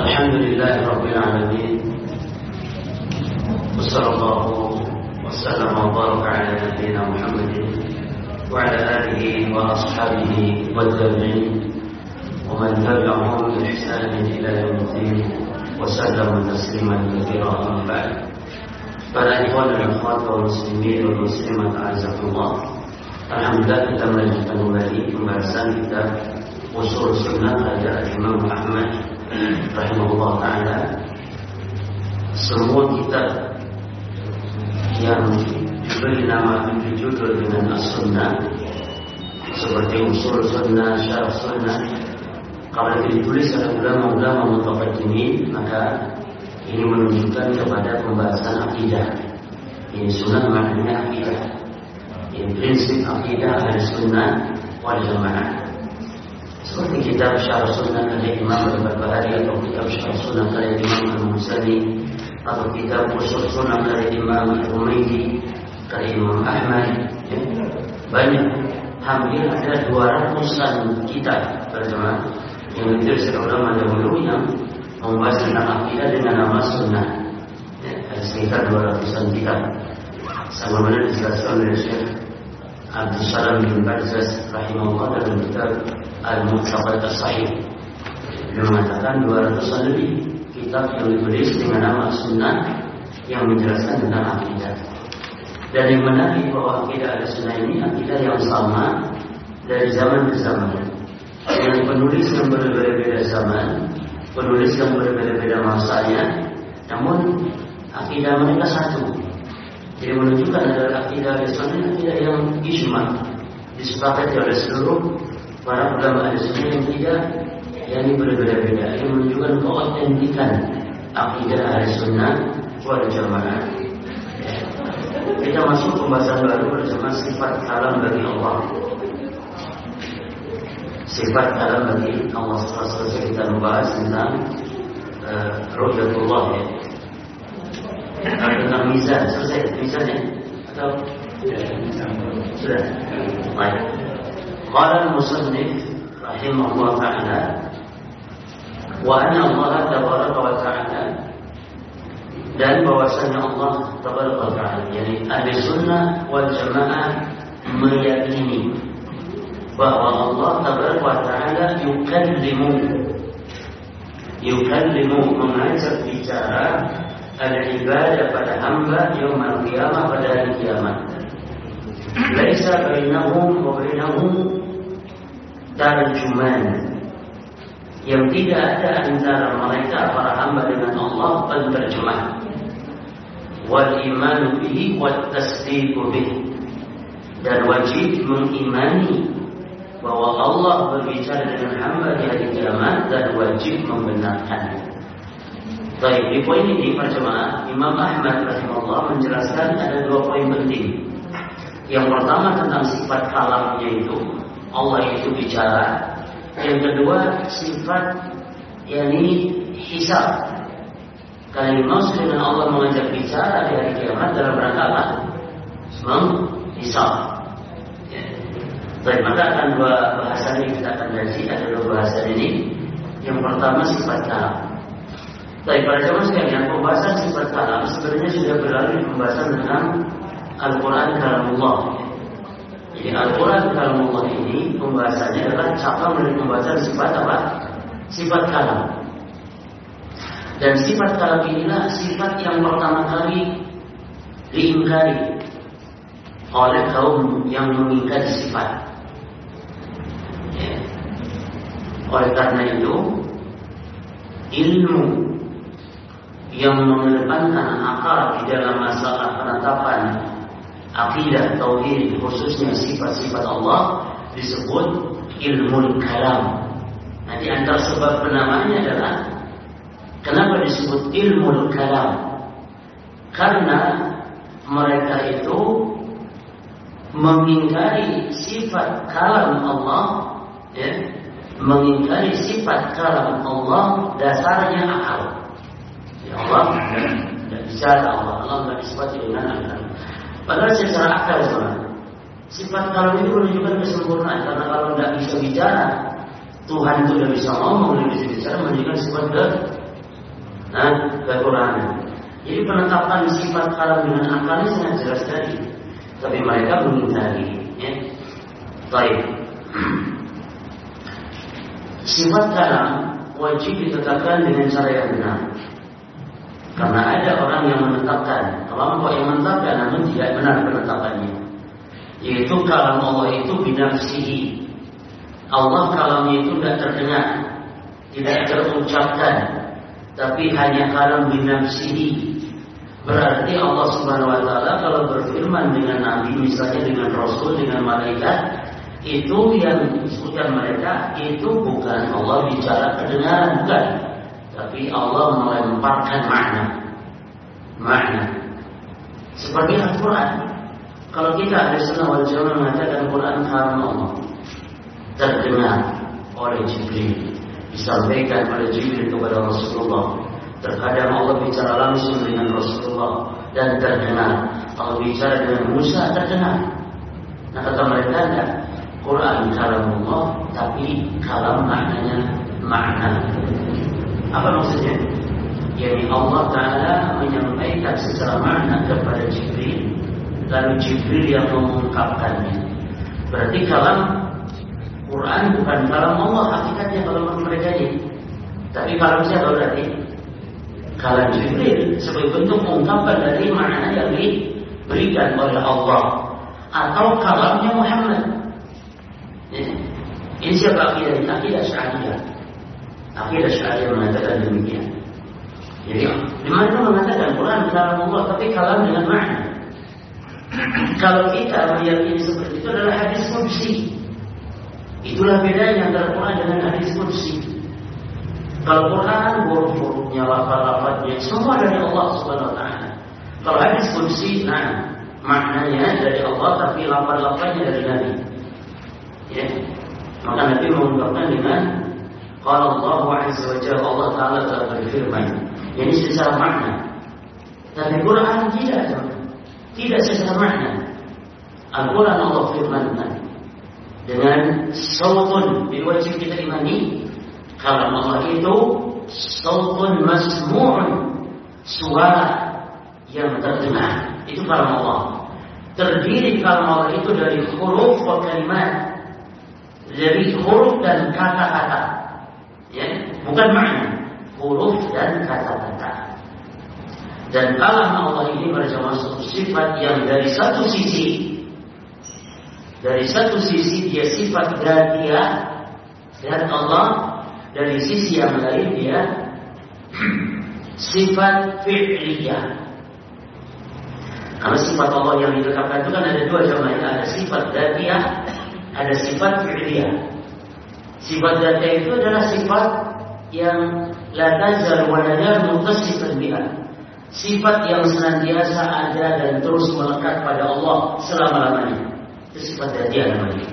الحمد لله رب العالمين وصلى الله وسلم وبارك على نبينا محمد وعلى آله وأصحابه والتابعين ومن تبعهم بإحسان إلى يوم الدين وسلم تسليما كثيرا أما بعد. فلا إخوان الأخوات والمسلمين والمسلمات أعزكم الله. الحمد لله تم الجد المليء في مرسان كتاب وصول السنة الإمام أحمد. Rahimahullah taala semua kitab yang diberi nama judul dengan as-sunnah seperti usul sunnah, syarah sunnah kalau itu ditulis oleh ulama-ulama mutaqaddimin maka ini menunjukkan kepada pembahasan akidah. Ini sunnah maknanya akidah. Ini prinsip akidah dari sunnah wal jamaah. Seperti kitab Syarah Sunnah dari Imam Al-Barbahari atau kitab Syarah Sunnah dari Imam Al-Musani atau kitab Usul Sunnah dari Imam Al-Humaydi dari Imam Ahmad. Ya. Banyak. Hampir ada 200-an kitab berjamaah yang ditulis oleh dahulu yang membahas tentang akidah dengan nama sunnah. Ya, ada sekitar 200-an kitab. Sama mana dijelaskan oleh Syekh Abdul Salam bin Barzaz rahimahullah dalam kitab Al-Muqtabat As-Sahih. Dia mengatakan 200-an lebih kitab yang ditulis dengan nama sunnah yang menjelaskan tentang akidah. Dan yang menarik bahwa akidah al-sunnah ini akidah yang sama dari zaman ke zaman. Yang penulis yang berbeda-beda zaman penulis yang berbeda-beda masanya, namun akidah mereka satu. Jadi menunjukkan adalah akidah Islam akidah yang ijma disepakati oleh seluruh para ulama Islam yang tidak yang berbeda-beda. Ini menunjukkan keautentikan akidah Sunnah wal Jamaah. Kita masuk pembahasan baru bersama sifat kalam bagi Allah sifat dalam bagi Allah setelah selesai kita membahas tentang uh. Tentang mizan selesai mizan ya atau sudah. Baik. Qala al-musannif rahimahullah ta'ala wa anna Allah tabaraka wa ta'ala dan bahwasanya Allah tabaraka wa ta'ala yani ahli sunnah wal jamaah meyakini bahwa Allah tabaraka taala yukallimu yukallimu mengajak bicara ada ibadah pada hamba yang qiyamah pada hari kiamat. Laisa bainahum wa bainahum tarjuman. Yang tidak ada antara mereka para hamba dengan Allah penterjemah. Wal iman bihi wat tasdiq bihi. Dan wajib mengimani bahwa Allah berbicara dengan hamba di hari kiamat dan wajib membenarkan. Baik, di poin ini para jemaah, Imam Ahmad rahimahullah menjelaskan ada dua poin penting. Yang pertama tentang sifat kalamnya itu, Allah itu bicara. Yang kedua sifat yakni hisab. Karena dimaksud dengan Allah mengajak bicara di hari kiamat dalam rangka apa? Menghisab. Baik, maka akan dua bahasan ini kita akan kaji ada dua bahasan ini. Yang pertama sifat kalam. Baik, para jemaah sekalian, pembahasan sifat kalam sebenarnya sudah berlalu di pembahasan tentang Al-Quran Kalamullah. Jadi Al-Quran Kalamullah ini pembahasannya adalah cabang dari pembahasan sifat apa? Sifat kalam. Dan sifat kalam inilah sifat yang pertama kali diingkari oleh kaum yang mengingkari sifat. Oleh karena itu, ilmu yang mengedepankan akal di dalam masalah penetapan akidah tauhid khususnya sifat-sifat Allah disebut ilmu kalam. Nanti antara sebab penamanya adalah kenapa disebut ilmu kalam? Karena mereka itu mengingkari sifat kalam Allah ya, mengingkari sifat kalam Allah dasarnya akal. Ya tidak bicara Allah, Allah tidak disifati dengan akal. Padahal secara akal sama. Sifat kalam itu menunjukkan kesempurnaan karena kalau tidak bisa bicara, Tuhan itu tidak bisa ngomong, tidak bisa bicara menunjukkan sifat ke nah, kekurangan. Jadi penetapan sifat kalam dengan akalnya sangat jelas tadi. Tapi mereka mengingkari. Ya. Baik. Sifat kalam wajib ditetapkan dengan cara yang benar. Karena ada orang yang menetapkan, kelompok yang menetapkan namun tidak benar penetapannya. Yaitu kalam Allah itu binafsihi. Allah kalamnya itu tidak terdengar, tidak terucapkan, tapi hanya kalam binafsihi. Berarti Allah Subhanahu wa taala kalau berfirman dengan nabi misalnya dengan rasul dengan malaikat itu yang disebutkan mereka itu bukan Allah bicara kedengaran bukan tapi Allah melemparkan makna. Makna. Seperti Al-Quran. Kalau kita ada sunnah wal jamaah mengatakan Quran kalam Allah terdengar oleh Jibril disampaikan oleh Jibril kepada Rasulullah. Terkadang Allah bicara langsung dengan Rasulullah dan terdengar. Allah bicara dengan Musa terdengar. Nah kata mereka enggak Quran kalam Allah tapi kalam maknanya makna. Apa maksudnya? Yani Allah Ta'ala menyampaikan secara makna kepada Jibril Lalu Jibril yang mengungkapkannya Berarti kalam Quran bukan kalam Allah Hakikatnya kalau mereka ini Tapi kalam siapa berarti? Kalam Jibril Sebagai bentuk ungkapan dari makna yang diberikan oleh Allah Atau kalamnya Muhammad ini siapa akidah? Akidah syariah. Akidah syariah mengatakan demikian. Jadi, di mana mengatakan Quran dalam Allah, tapi kalam dengan makna. Kalau kita meyakini seperti itu adalah hadis kursi. Itulah bedanya antara Quran dengan hadis kursi. Kalau Quran huruf-hurufnya, lafaz-lafaznya semua dari Allah Subhanahu wa taala. Kalau hadis kursi, nah maknanya dari Allah tapi lafaz-lafaznya dari Nabi. Ya. Maka Nabi mengungkapkan dengan kalau Allah Azza wa Jalla Allah Ta'ala telah berfirman. Ini secara makna Tapi Quran tidak Tidak secara makna. Al-Quran Allah firmankan Dengan sautun Wajib kita imani. Kalau Allah itu Sautun masmu'un Suara yang terdengar. Itu kalam Allah. Terdiri kalam Allah itu dari huruf wa kalimat. Dari huruf dan kata-kata. Ya, bukan makna, huruf dan kata-kata. Dan kalam Allah ini bersama satu sifat yang dari satu sisi dari satu sisi dia sifat dia dan Allah dari sisi yang lain dia sifat fi'liyah karena sifat Allah yang ditetapkan itu kan ada dua jamaah ada sifat dia ada sifat fi'liyah. Sifat data itu adalah sifat yang la tazal wa yamu biha. Sifat yang senantiasa ada dan terus melekat pada Allah selama-lamanya. Itu sifat data namanya.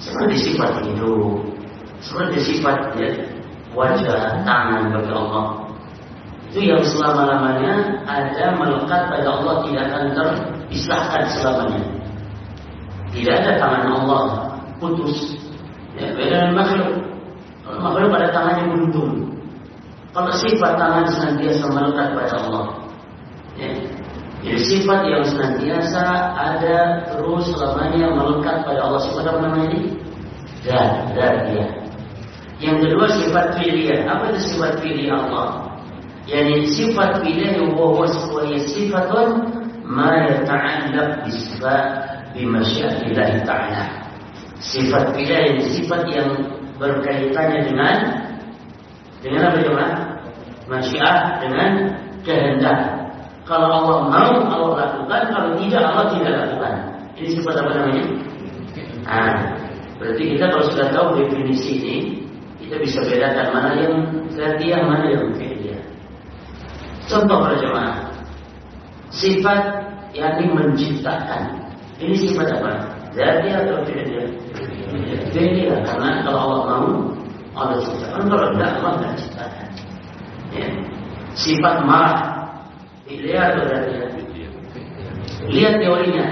Seperti sifat hidup, seperti sifat ya, wajah, tangan bagi Allah. Itu yang selama-lamanya ada melekat pada Allah tidak akan terpisahkan selamanya. Tidak ada tangan Allah putus. Ya, beda dengan makhluk. Kalau makhluk pada tangannya buntung. Kalau sifat tangan senantiasa melekat pada Allah. Ya. Jadi sifat yang senantiasa ada terus selamanya melekat pada Allah. Sifat apa namanya ini? Dan, dan dia. Yang kedua sifat pilihan. Apa itu sifat pilih Allah? Yani sifat yang bahwa sebuah sifatun ma yata'allaq bisifat bimasyiatillah ta'ala. Sifat pilih sifat yang berkaitannya dengan dengan apa cuma? Masyiah dengan kehendak. Kalau Allah mau Allah lakukan, kalau tidak Allah tidak lakukan. Ini sifat apa namanya? Ah, berarti kita kalau sudah tahu definisi ini, kita bisa bedakan mana yang zatiah, mana yang fi'liyah. Contoh para jemaah, sifat yang menciptakan ini sifat apa? Jadi atau tidak? Jadi karena kalau Allah mau Allah ciptakan, kalau tidak Allah tidak ciptakan. Ya. Sifat marah Lihat atau tidak? Lihat teorinya.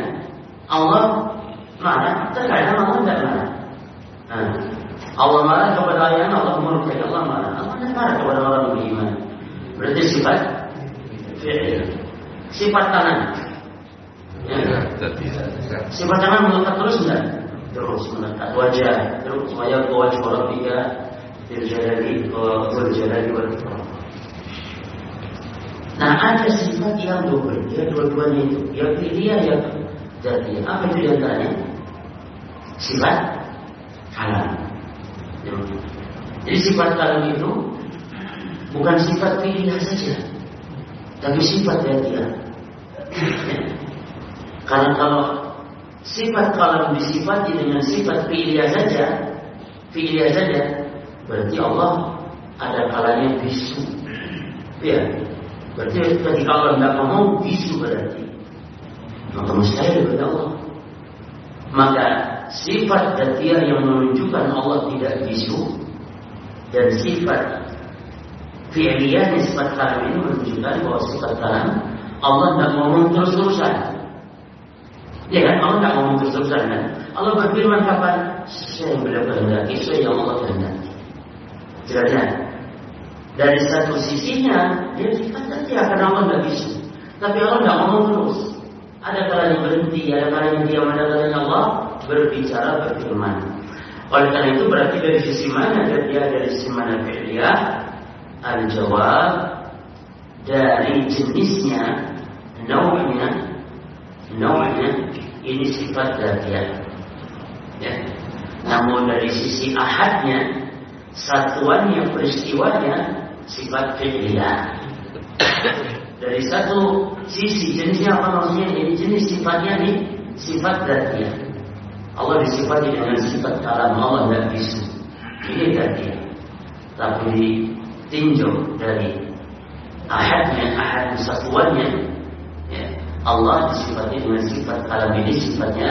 Allah marah, terkadang Allah tidak marah. Nah, Allah marah kepada ayah Allah murka Allah marah. Allah tidak marah kepada orang beriman. Berarti sifat fi'il. Sifat tangan. Ya. Sifat tangan melekat terus enggak? Terus melekat wajah, terus wajah wajah rabbika bil jalali wal ikram. Nah ada sifat yang double, ya dua-duanya itu, ya fi'liyah ya jadi Apa itu di antaranya? Sifat kalam. Jadi sifat kalam itu bukan sifat fi'liyah saja, tapi sifat dia. Ya. Karena kalau sifat kalam disifati dengan sifat fi'liyah saja, fi'liyah saja, berarti Allah ada kalanya bisu. Ya, Berarti ketika Allah tidak ngomong bisu berarti. Maka mustahil kepada Allah. Maka sifat datiah yang menunjukkan Allah tidak bisu dan sifat fi'liyah sifat kalam ini menunjukkan bahwa sifat kalam Allah tidak ngomong terus-terusan. Ya kan? Allah tidak ngomong terus-terusan kan? Allah berfirman kapan? Saya yang beliau kehendaki, saya yang Allah kehendaki. Jelasnya, dari satu sisinya dia dikatakan dia akan Allah nggak bisa. Tapi Allah nggak ngomong terus. Ada kalanya berhenti, ada kalanya diam, ada kalanya Allah berbicara berfirman. Oleh karena itu berarti dari sisi mana dia dari sisi mana dia al-jawab dari jenisnya nau'nya nau'nya ini sifat dzatiyah ya namun dari sisi ahadnya satuannya peristiwanya sifat fi'liyah. Dari satu sisi jenisnya apa maksudnya? Ini jenis sifatnya ini sifat dzatiyah. Allah disifati dengan sifat kalam Allah dan bisu. Ini dzatiyah. Tapi ditinjau dari ahadnya, ahad satuannya ya, Allah disifati dengan sifat kalam ini sifatnya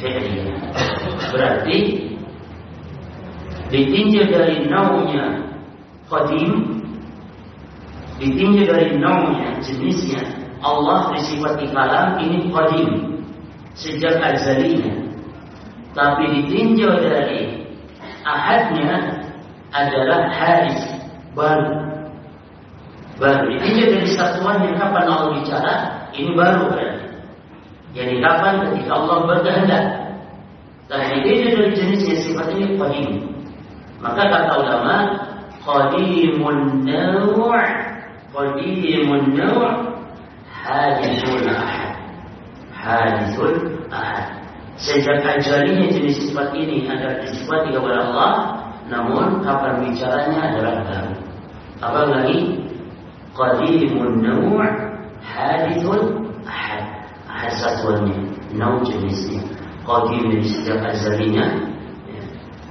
fi'liyah. Berarti ditinjau dari naunya qadim ditinjau dari namanya jenisnya Allah disifati kalam ini qadim sejak azalinya. Tapi ditinjau dari ahadnya adalah hadis baru. Baru. Ditinjau dari satuannya kapan Allah bicara ini baru berarti. Jadi kapan ketika Allah berkehendak dan ditinjau dari jenisnya sifat ini qadim. Maka kata ulama qadimun naw' qadimun naw' hadithul ahad. Hadithul ahad. Sejak ajalinya jenis sifat ini adalah disifati kepada Allah namun kapan bicaranya adalah baru. Apa lagi? Qadimun naw' hadithul ahad ahad satuannya naw jenisnya qadim dari sejak azalinya ya.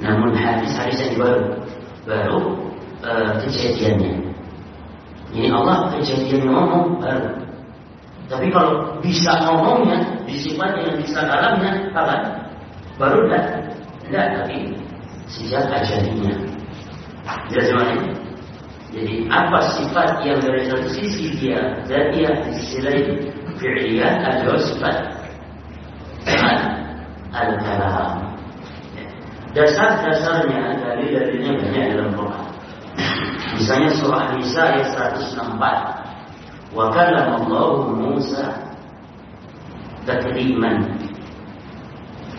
namun hadis hadis yang baru baru uh, kejadiannya. Ini Allah kejadian ngomong baru. Tapi kalau bisa ngomongnya, disifat dengan bisa kalamnya, kapan? Baru dah. Tidak, tapi sejak ajalinya. Jelas semuanya? Jadi apa sifat yang dari satu sisi dia dia di sisi lain fi'liyah adalah sifat al-kalam. Dasar-dasarnya dari dalilnya banyak dalam Quran. Misalnya surah Nisa ayat 164. Wa kallamallahu Musa takliman.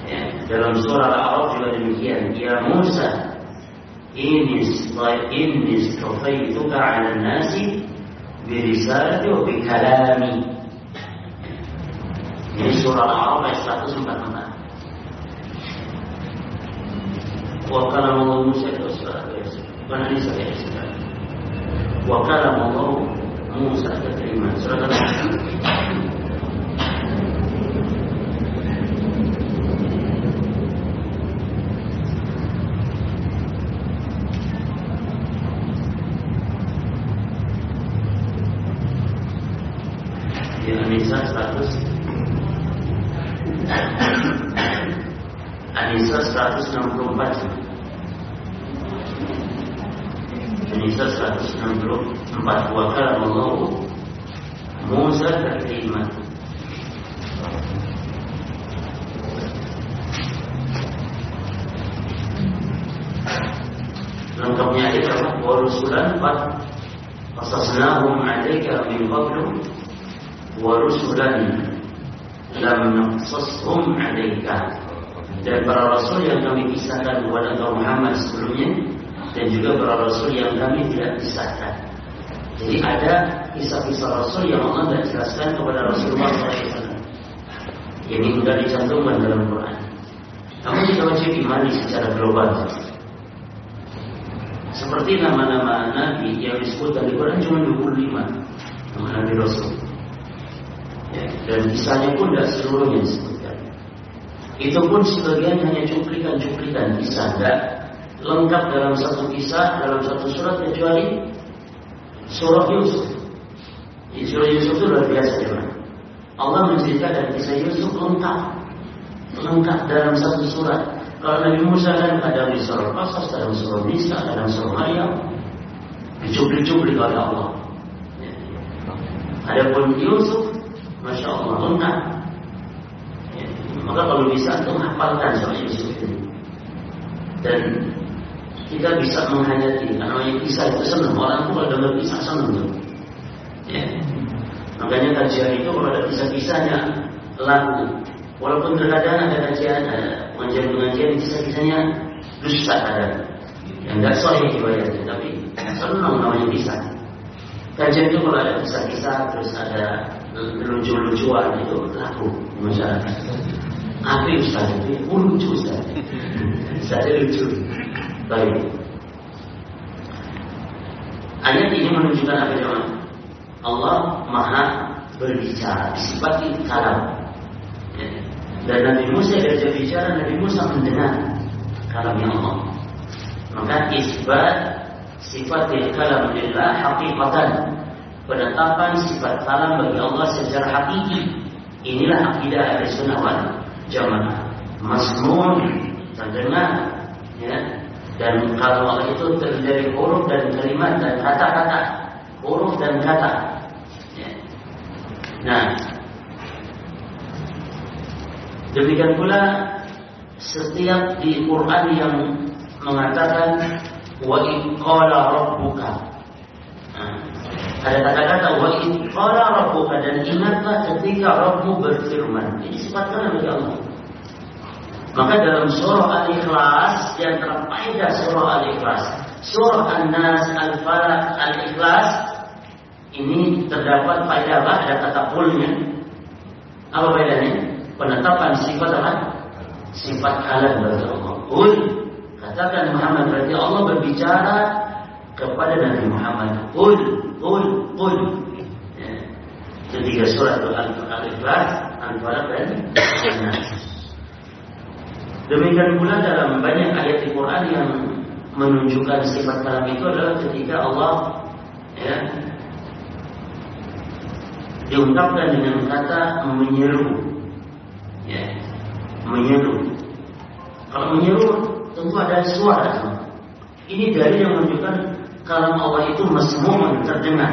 Ya, dalam surah Al-A'raf juga demikian. Ya Musa, إني اصطفيتك على الناس برسالتي وبكلامي. من سورة العرب 19 وكلم الله موسى وأنا ليس وكلم الله موسى تكريما. سورة العرب ini sudah dicantumkan dalam Quran. Namun kita wajib imani secara global. Seperti nama-nama Nabi yang disebut di Quran cuma 25 nama Nabi Rasul. Ya, dan kisahnya pun tidak seluruhnya disebutkan. Itu pun sebagian hanya cuplikan-cuplikan kisah, tidak lengkap dalam satu kisah, dalam satu surat kecuali surah Yusuf. Surah Yusuf itu luar biasa ya Allah menceritakan kisah Yusuf lengkap, lengkap dalam satu surat. Kalau Nabi Musa kan kadang di surah Qasas, kadang surah Nisa, kadang surah Maryam. Dicuplik-cuplik oleh Allah. Ya. Adapun Yusuf, Masya Allah, lengkap. Ya. Maka kalau bisa itu hafalkan soal Yusuf ini. Dan kita bisa menghayati namanya kisah itu senang orang tuh kalau dengar kisah senang ya. Makanya kajian itu kalau ada kisah-kisahnya laku walaupun terkadang ada kajian ada pengajian-pengajian kisah-kisahnya dusta ada yang nggak sahih riwayatnya tapi senang namanya kisah. Kajian itu kalau ada kisah-kisah terus ada lucu-lucuan itu laku masyarakat. Apa Ustaz itu oh, lucu Ustaz. Ustaz lucu. Baik. Ayat ini menunjukkan apa jemaah Allah maha berbicara disifati kalam dan Nabi Musa diajak bicara, Nabi Musa mendengar kalamnya Allah. Maka isbat sifat kalam lillah hakikatan. Penetapan sifat kalam bagi Allah secara hakiki. Inilah akidah ahli sunnah wal jamaah. Masmun terdengar ya dan kalau itu terdiri dari huruf dan kalimat dan kata-kata huruf dan kata ya. Nah Demikian pula setiap di Quran yang mengatakan wa qala rabbuka. Nah, ada kata-kata wa qala rabbuka dan ingatlah ketika Rabbmu berfirman. Ini sifat kalam bagi Allah. Maka dalam surah Al-Ikhlas yang terpaidah surah Al-Ikhlas, surah An-Nas, Al-Falaq, Al-Ikhlas ini terdapat faedah ada kata pulnya. Apa faedahnya? penetapan sifat apa? Sifat kalam bagi Allah. Qul katakan Muhammad berarti Allah berbicara kepada Nabi Muhammad. Qul qul qul. Ya. Ketiga surat Al-Ikhlas, Al-Falaq dan An-Nas. Demikian pula dalam banyak ayat di Quran yang menunjukkan sifat kalam itu adalah ketika Allah ya, diungkapkan dengan kata menyeru ya, menyeru. Kalau menyeru tentu ada suara. Ini dari yang menunjukkan kalau Allah itu mesmu terdengar.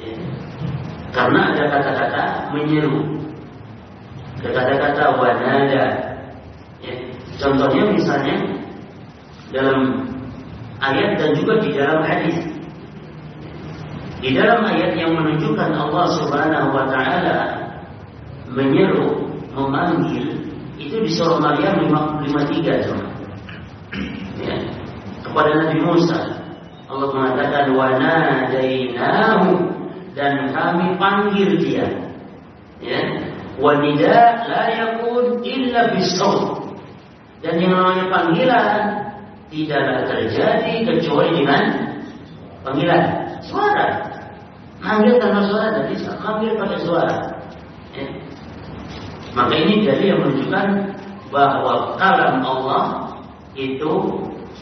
Ya. Karena ada kata-kata menyeru. Kata-kata wanada. Ya. Contohnya misalnya dalam ayat dan juga di dalam hadis. Di dalam ayat yang menunjukkan Allah Subhanahu wa taala menyeru memanggil itu di surah Maryam 53 cuma. Ya. Kepada Nabi Musa Allah mengatakan wa nadainahu dan kami panggil dia. Ya. Wa nida la yakun illa bisawt. Dan yang namanya panggilan tidaklah terjadi kecuali dengan panggilan suara. Manggil tanpa suara tidak bisa, manggil pakai suara. Ya. Maka ini jadi yang menunjukkan bahwa kalam Allah itu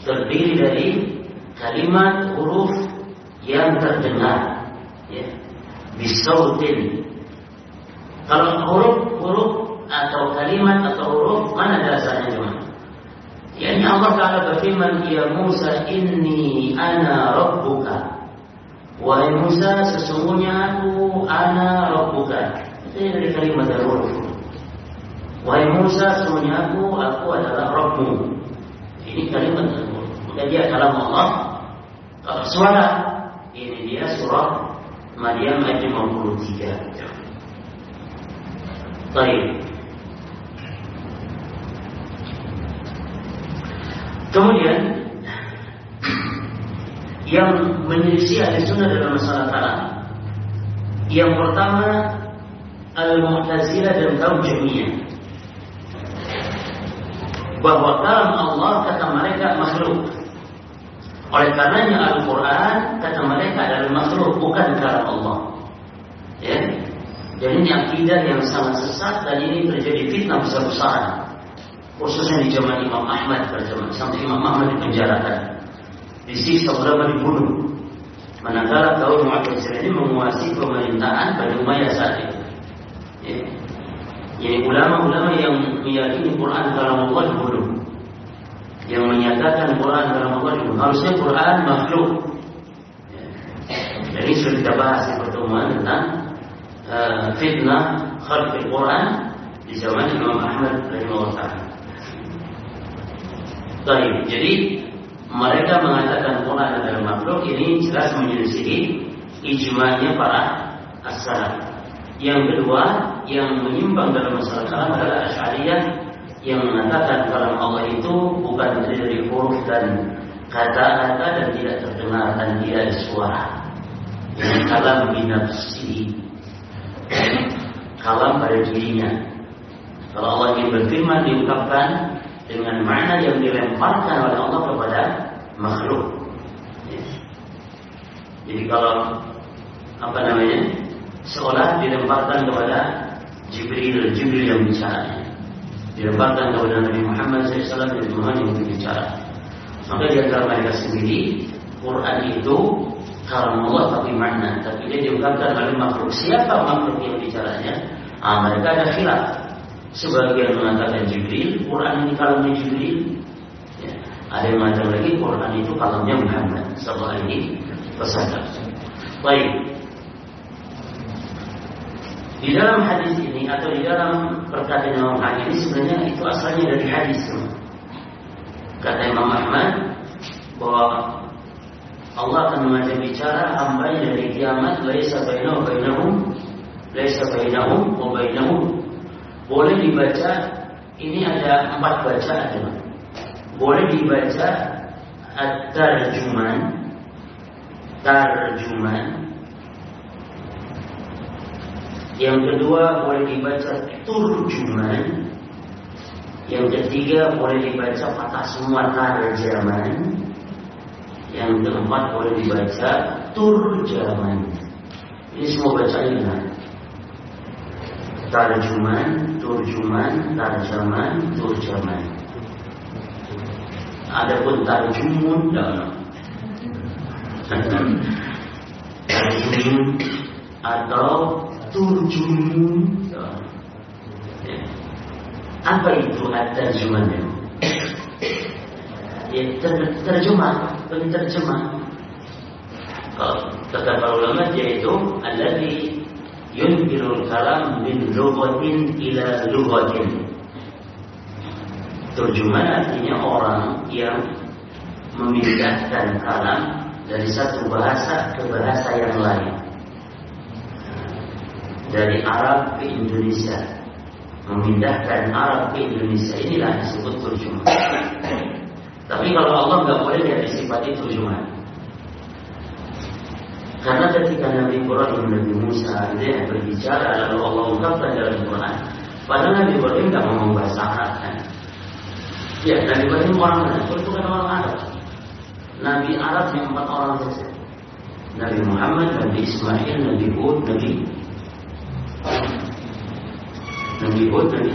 terdiri dari kalimat huruf yang terdengar. Ya. Bisautin. Kalau huruf-huruf atau kalimat atau huruf mana dasarnya cuma? Ya ini Allah Ta'ala berfirman Ya Musa inni ana rabbuka Wahai Musa sesungguhnya aku ana rabbuka Itu dari kalimat huruf Wahai Musa, semuanya aku, aku adalah Rabbu. Ini kalimat Maka dia kalam Allah. Kalau suara, ini India surah Maryam ayat 53. Baik. Kemudian yang menyelisih ahli sunnah dalam masalah kalam yang pertama al-mu'tazilah dan kaum jahmiyah bahwa kalam Allah kata mereka makhluk oleh karenanya Al-Quran kata mereka adalah makhluk bukan kalam Allah. Ya. Dan ini akidah yang sangat sesat dan ini terjadi fitnah besar-besaran. Khususnya di zaman Imam Ahmad zaman sampai Imam Ahmad dipenjarakan. Disiksa berapa dibunuh. Manakala kaum Mu'tazilah ini menguasai pemerintahan Bani Umayyah saat itu. Ya. Jadi ulama-ulama yang meyakini Quran kalam Allah dibunuh yang menyatakan Quran dalam Allah itu harusnya Quran makhluk. Jadi sudah kita bahas di pertemuan tentang uh, fitnah khalqil Quran di zaman Imam Ahmad rahimahullah. Baik, jadi mereka mengatakan Quran adalah makhluk ini jelas menyelisihi ijma'nya para as Yang kedua, yang menyimpang dalam masalah kalam adalah Asy'ariyah yang mengatakan kalam Allah itu bukan dari huruf dan kata-kata dan tidak terdengar dan tidak ada suara. Yang kalam binafsi. kalam pada dirinya. Kalau Allah ingin berfirman diungkapkan dengan makna yang dilemparkan oleh Allah kepada makhluk. Jadi kalau apa namanya seolah dilemparkan kepada Jibril, Jibril yang bicara dilemparkan kepada Nabi Muhammad SAW dari Tuhan yang berbicara. Maka di antara mereka sendiri, Quran itu kalam Allah tapi makna, tapi dia diungkapkan oleh makhluk. Siapa makhluk yang bicaranya? Ah, mereka ada khilaf. Sebagian mengatakan Jibril, Quran ini kalamnya Jibril. Ya. Ada yang mengatakan lagi Quran itu kalamnya Muhammad Sallallahu Alaihi Wasallam. Baik, di dalam hadis ini atau di dalam perkataan Imam Ahmad ini sebenarnya itu asalnya dari hadis. Kata Imam Ahmad bahwa Allah akan mengajak bicara hamba dari kiamat laisa bainahu bainahum laisa bainahum wa bainahum boleh dibaca ini ada empat bacaan boleh dibaca at-tarjuman tarjuman yang kedua boleh dibaca turjuman. Yang ketiga boleh dibaca patah semua tarjaman. Yang keempat boleh dibaca turjaman. Ini semua bacaan benar. Tarjuman, turjuman, tarjaman, turjaman. Adapun tarjumun dalam tarjumun atau turjumun ya. apa itu at-tarjuman ya ter terjemah penterjemah kalau kata para ulama yaitu alladhi yunbirul kalam min lughatin ila lughatin Terjemahan artinya orang yang memindahkan kalam dari satu bahasa ke bahasa yang lain dari Arab ke Indonesia memindahkan Arab ke Indonesia inilah disebut terjemah. Tapi kalau Allah nggak boleh dia disifati terjemah. Karena ketika Nabi Ibrahim Nabi Musa dia berbicara lalu Allah ungkapkan dalam Quran. Padahal Nabi Ibrahim nggak mau bahasa Arab kan? Ya, Nabi Ibrahim orang mana? Itu kan orang Arab. Nabi Arab yang empat orang saja. Nabi Muhammad, Nabi Ismail, Nabi Hud, Nabi Nabi Hud tadi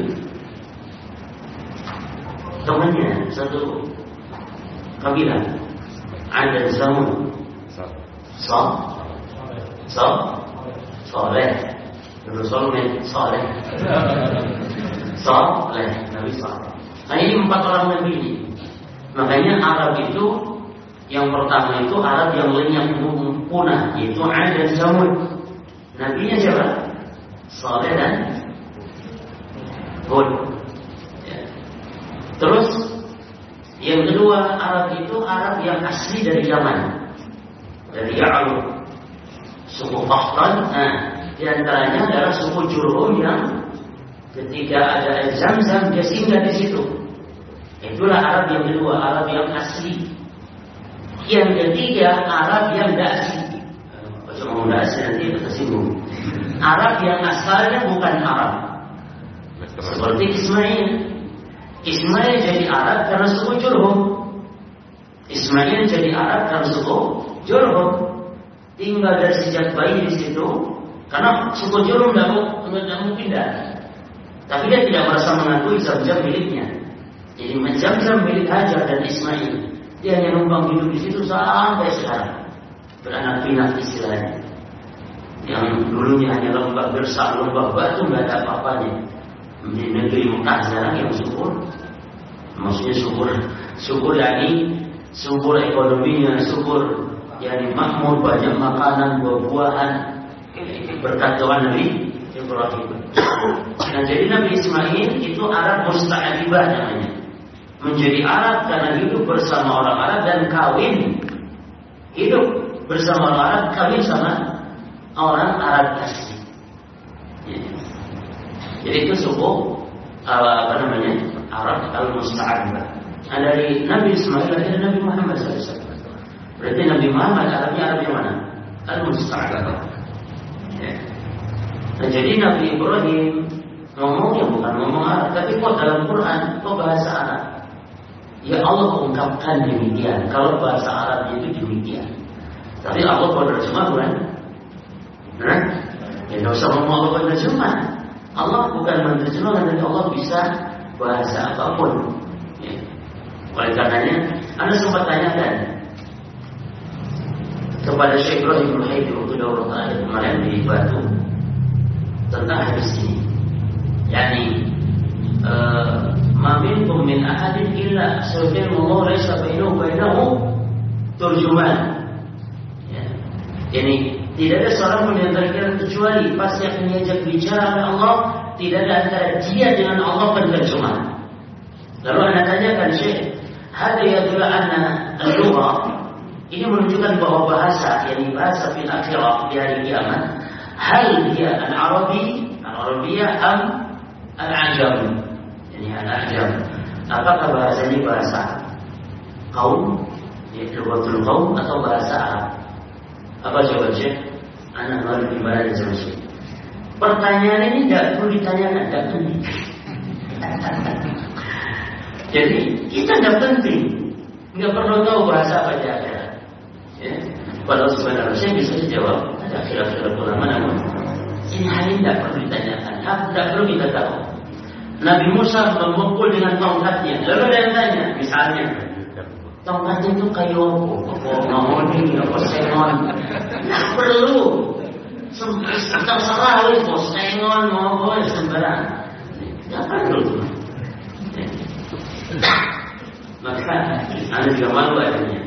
temannya satu kabilah ada Zamud so so soleh Rasulullah soleh soleh Nabi soleh nah ini empat orang Nabi ini makanya Arab itu yang pertama itu Arab yang lenyap punah yaitu ada Zamud Nabinya siapa? Saleh dan Hud. Ya. Terus yang kedua Arab itu Arab yang asli dari Yaman, dari Ya'rub. Suku Qahtan. Nah, di antaranya adalah suku Jurhum yang ketika ada Zam-Zam dia singgah di situ. Itulah Arab yang kedua, Arab yang asli. Yang ketiga, Arab yang dasi. Kalau mau dasi nanti tersinggung. Arab yang asalnya bukan Arab. Seperti Ismail. Ismail jadi Arab karena suku Jurhum. Ismail jadi Arab karena suku Jurhum. Tinggal dari sejak bayi di situ, karena suku Jurhum tidak mau, pindah. Tapi dia tidak merasa mengakui jam-jam miliknya. Jadi jam-jam milik Hajar dan Ismail. Dia hanya numpang hidup di situ sampai sekarang. Beranak pinak istilahnya. Yang dulunya hanya lembah bersak, lembah batu, nggak ada apa-apanya. Di negeri Mekah sekarang yang subur. Maksudnya subur, subur yakni subur ekonominya, subur yakni makmur, banyak makanan, buah-buahan. Berkat doa Nabi Ibrahim. Nah, jadi Nabi Ismail itu Arab musta'adibah namanya. Menjadi Arab karena hidup bersama orang Arab dan kawin. Hidup bersama orang Arab, kawin sama orang Arab asli. Ya. Jadi itu suku apa namanya Arab al musta'adibah. Nah, dari Nabi Ismail ada Nabi Muhammad SAW. Berarti Nabi Muhammad Arabnya Arab yang mana? Al musta'adibah. Ya. Nah, jadi Nabi Ibrahim ngomongnya bukan ngomong Arab, tapi kok dalam Quran kok bahasa Arab? Ya Allah ungkapkan demikian. Kalau bahasa Arab itu demikian. Tapi Allah berterjemah bukan? Nah, ya tidak usah ngomong Allah berterjemah. Allah bukan menerjemahkan tapi Allah bisa bahasa apa pun. Ya. Oleh karenanya, Anda sempat tanyakan kepada Syekh Ibrahim Muhammad waktu daurah kemarin di Batu tentang hadis ini. Yani ma minkum min ahadin illa sayyidu Allah laisa bainahu bainahu turjuman. Ya. Yani tidak ada seorang pun yang antara kecuali pasti akan diajak bicara oleh Allah, tidak ada antara dia dengan Allah penerjemah. Lalu anda tanyakan Syekh, hada yadullah anna al-lugha ini menunjukkan bahwa bahasa, yakni bahasa fil akhirah di hari kiamat, hal dia al-Arabi, al-Arabiyah am al-Ajam. Yani al-Ajam. Apakah bahasa ini bahasa kaum, yaitu lughatul kaum atau bahasa Arab? Apa jawaban Syekh? Anak baru di sama Syekh? Pertanyaan ini tidak perlu ditanyakan, tidak penting. Jadi kita tidak penting, nggak perlu tahu bahasa apa di akhirat. Ya. Walau sebenarnya bisa dijawab, ada khilaf-khilaf ulama namun ini hal tidak perlu ditanyakan, tidak perlu kita tahu. Nabi Musa memukul dengan tongkatnya, lalu ada yang tanya, misalnya, tongkatnya itu kayu apa? Mahoni, apa sengon? Tidak perlu. Terserah itu, sengon, mau sembarang. Tidak perlu. Maka Anda juga malu adanya.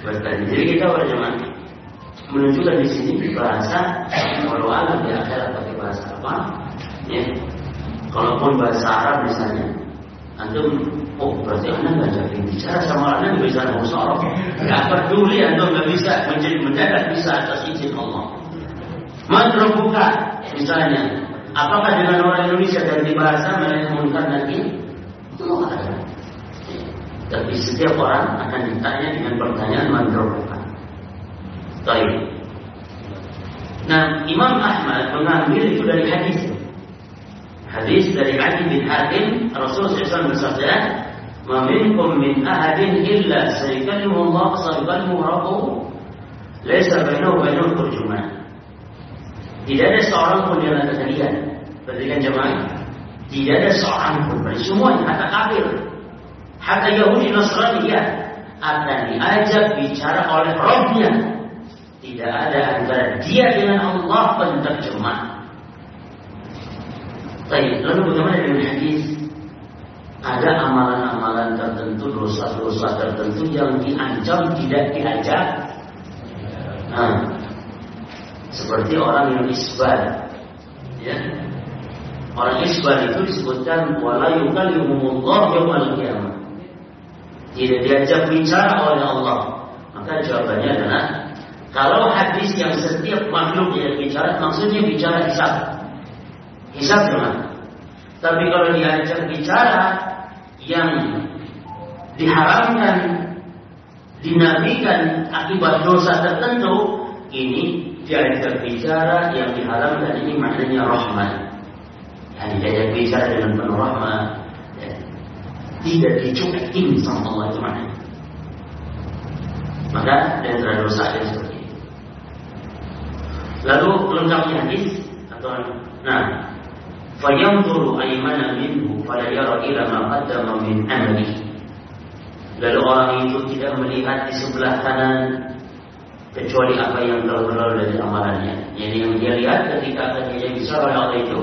Bertanya. Jadi kita berjamaah menunjukkan di sini bahasa kalau alam di akhirat pakai bahasa apa? Ya. Kalaupun bahasa Arab misalnya, antum oh berarti anda nggak jadi bicara sama anda nggak bisa musyawarah, nggak peduli antum nggak bisa menjadi mendadak bisa atas izin Allah. Buka misalnya, apakah dengan orang Indonesia ganti bahasa melainkan nanti? Allah ada. Tapi setiap orang akan ditanya dengan pertanyaan mandrobukan. Baik. Nah, Imam Ahmad mengambil itu dari hadis. Hadis dari Adi bin Hatim, Rasul SAW bersabda, "Ma minkum min ahadin illa sayyikallimu Allah rabbuhu laisa bainahu wa bainahu turjuman." Tidak ada seorang pun yang antara kalian, perhatikan jemaah, tidak ada seorang pun, semua kata kafir, Hatta Yahudi Nasrani ya akan diajak bicara oleh Rabbnya. Tidak ada antara dia dengan Allah penterjemah. Baik, lalu bagaimana dengan hadis? Ada amalan-amalan tertentu, dosa-dosa tertentu yang diancam tidak diajak. Nah, seperti orang yang isbal, ya, Orang isbal itu disebutkan wala yukallimuhumullah yaumal qiyamah tidak diajak bicara oleh Allah maka jawabannya adalah Kalau hadis yang setiap makhluk yang bicara, maksudnya bicara hisab. Hisab gimana? Tapi kalau diajak bicara yang diharamkan, dinafikan akibat dosa tertentu, ini diajak bicara yang diharamkan ini maknanya rahmat. Yani diajak bicara dengan penuh rahmat. Tidak dicuekin sama Allah itu maknanya. Maka dan dosa yang seperti itu. Lalu lengkapnya hadis atau nah fayanzuru aymana minhu fala yara ila ma qaddama min amali. Lalu orang itu tidak melihat di sebelah kanan kecuali apa yang telah berlalu dari amalannya. Jadi yang dia lihat ketika akan dia bisa oleh Allah itu,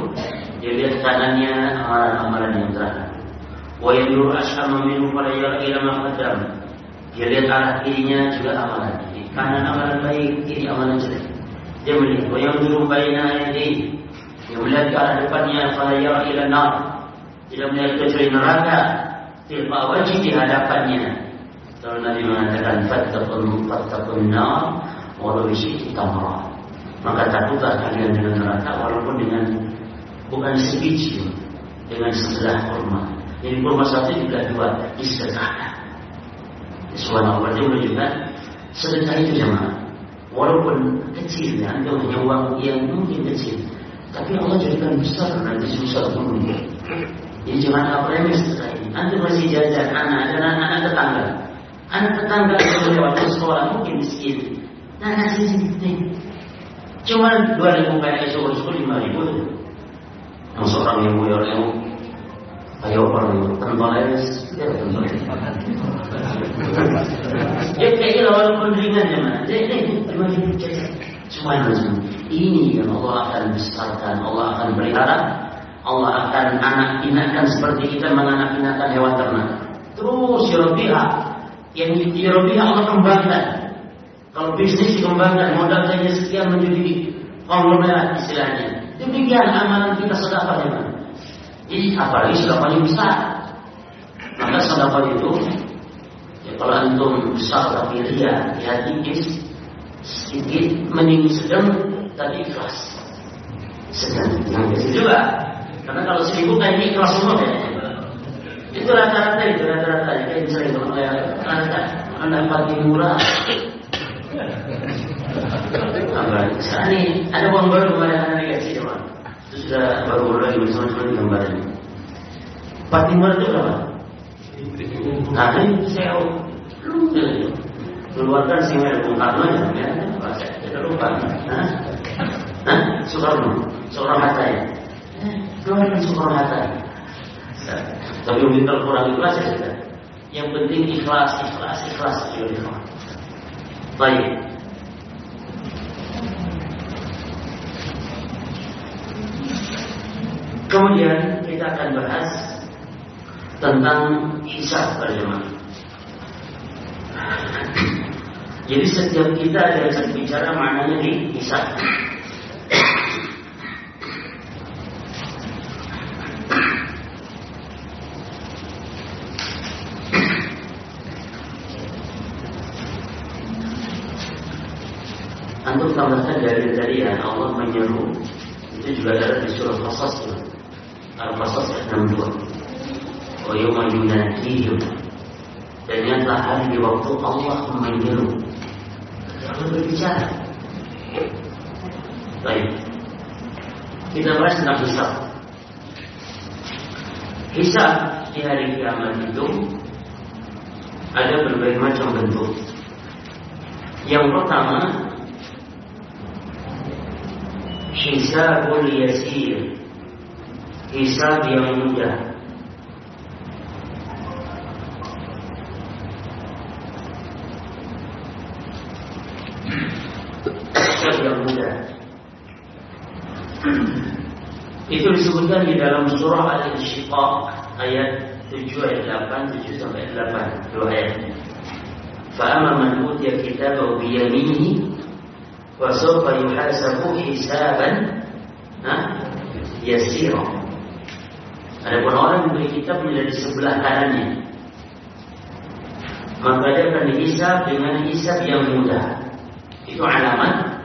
dia lihat kanannya amalan-amalan yang terakhir. Wa yanzuru ashama minhu fala yara ma qaddama. Dia lihat arah kirinya juga amalan. Kanan amalan baik, kiri amalan jelek. Dia melihat. Wa yanzuru baina yadayhi. Dia melihat arah depannya fala yara ila nar. Tidak melihat kecuali neraka. Tilqa wajib di hadapannya. Kalau Nabi mengatakan fattaqun fattaqun nar walau bisyi'ti tamra. Maka takutlah kalian dengan neraka walaupun dengan bukan sebiji dengan sebelah kurma. Jadi satu juga dua disedekahkan. Subhanallah dia menunjukkan sedekah itu jemaah. Walaupun kecil ya, anda punya uang yang mungkin kecil, tapi Allah jadikan besar nanti susah pun Jadi jangan apa yang sedekah ini. Anda masih jajan anak dan anak-anak tetangga. Anak tetangga yang lewat sekolah mungkin miskin. Nah nasi ini cuma dua ribu kayak esok esok lima ribu. Yang seorang yang mau yang ayo orang tentoles, ya. Ya kayak walaupun ringan ya mana. Jadi lima ribu Semua ini yang Allah akan besarkan, Allah akan pelihara, Allah akan anak inakan seperti kita menganak inakan hewan ternak. Terus Yerobiha, yang Yerobiha Allah kembangkan. Kalau bisnis dikembangkan, modal saja sekian menjadi konglomerat istilahnya. Demikian amalan kita sedekahnya. Jadi apalagi sedekahnya besar. Maka sedekah itu ya kalau antum besar tapi ria, ya tipis, sedikit mending sedang tapi ikhlas. Sedang yang kecil juga. Karena kalau seribu kan ini ikhlas semua ya. Itu rata-rata itu rata-rata. Kayak misalnya kalau kayak rata, anak pagi murah. Apa? Ini ada uang baru kepada anak dikasih coba. Sudah baru-baru lagi bersama-sama gambarnya. Pati murah itu berapa? Nah, ini saya belum keluarkan singa Bung Karno ya, kita lupa. Hah? Hah? Soekarno, Soekarno Hatta ya. Keluarkan Soekarno Hatta. Tapi minta kurang ikhlas ya kita. Yang penting ikhlas, ikhlas, ikhlas. Baik. Kemudian kita akan bahas tentang hisab berjamaah. Jadi setiap kita ada bicara maknanya di hisab. Antum tambahkan dari tadi ya Allah menyeru itu juga ada di surah Qasas Al-Qasas ayat 62. Wa yawma yunadihim. Dan nyata hari di waktu Allah menyeru Allah berbicara? Baik. Kita bahas tentang hisab. Hisab di hari kiamat itu ada berbagai macam bentuk. Yang pertama hisabul yasir hisab yang mudah yang mudah. Itu disebutkan di dalam surah Al-Insyiqaq ayat 7 ayat 8 7 sampai 8 dua ayat. فأما من أوتي كتابه بيمينه وسوف يحاسب حسابا يسيرا Adapun orang yang diberi kitab dari sebelah kanannya Maka dia akan dihisab dengan hisab yang mudah Itu alamat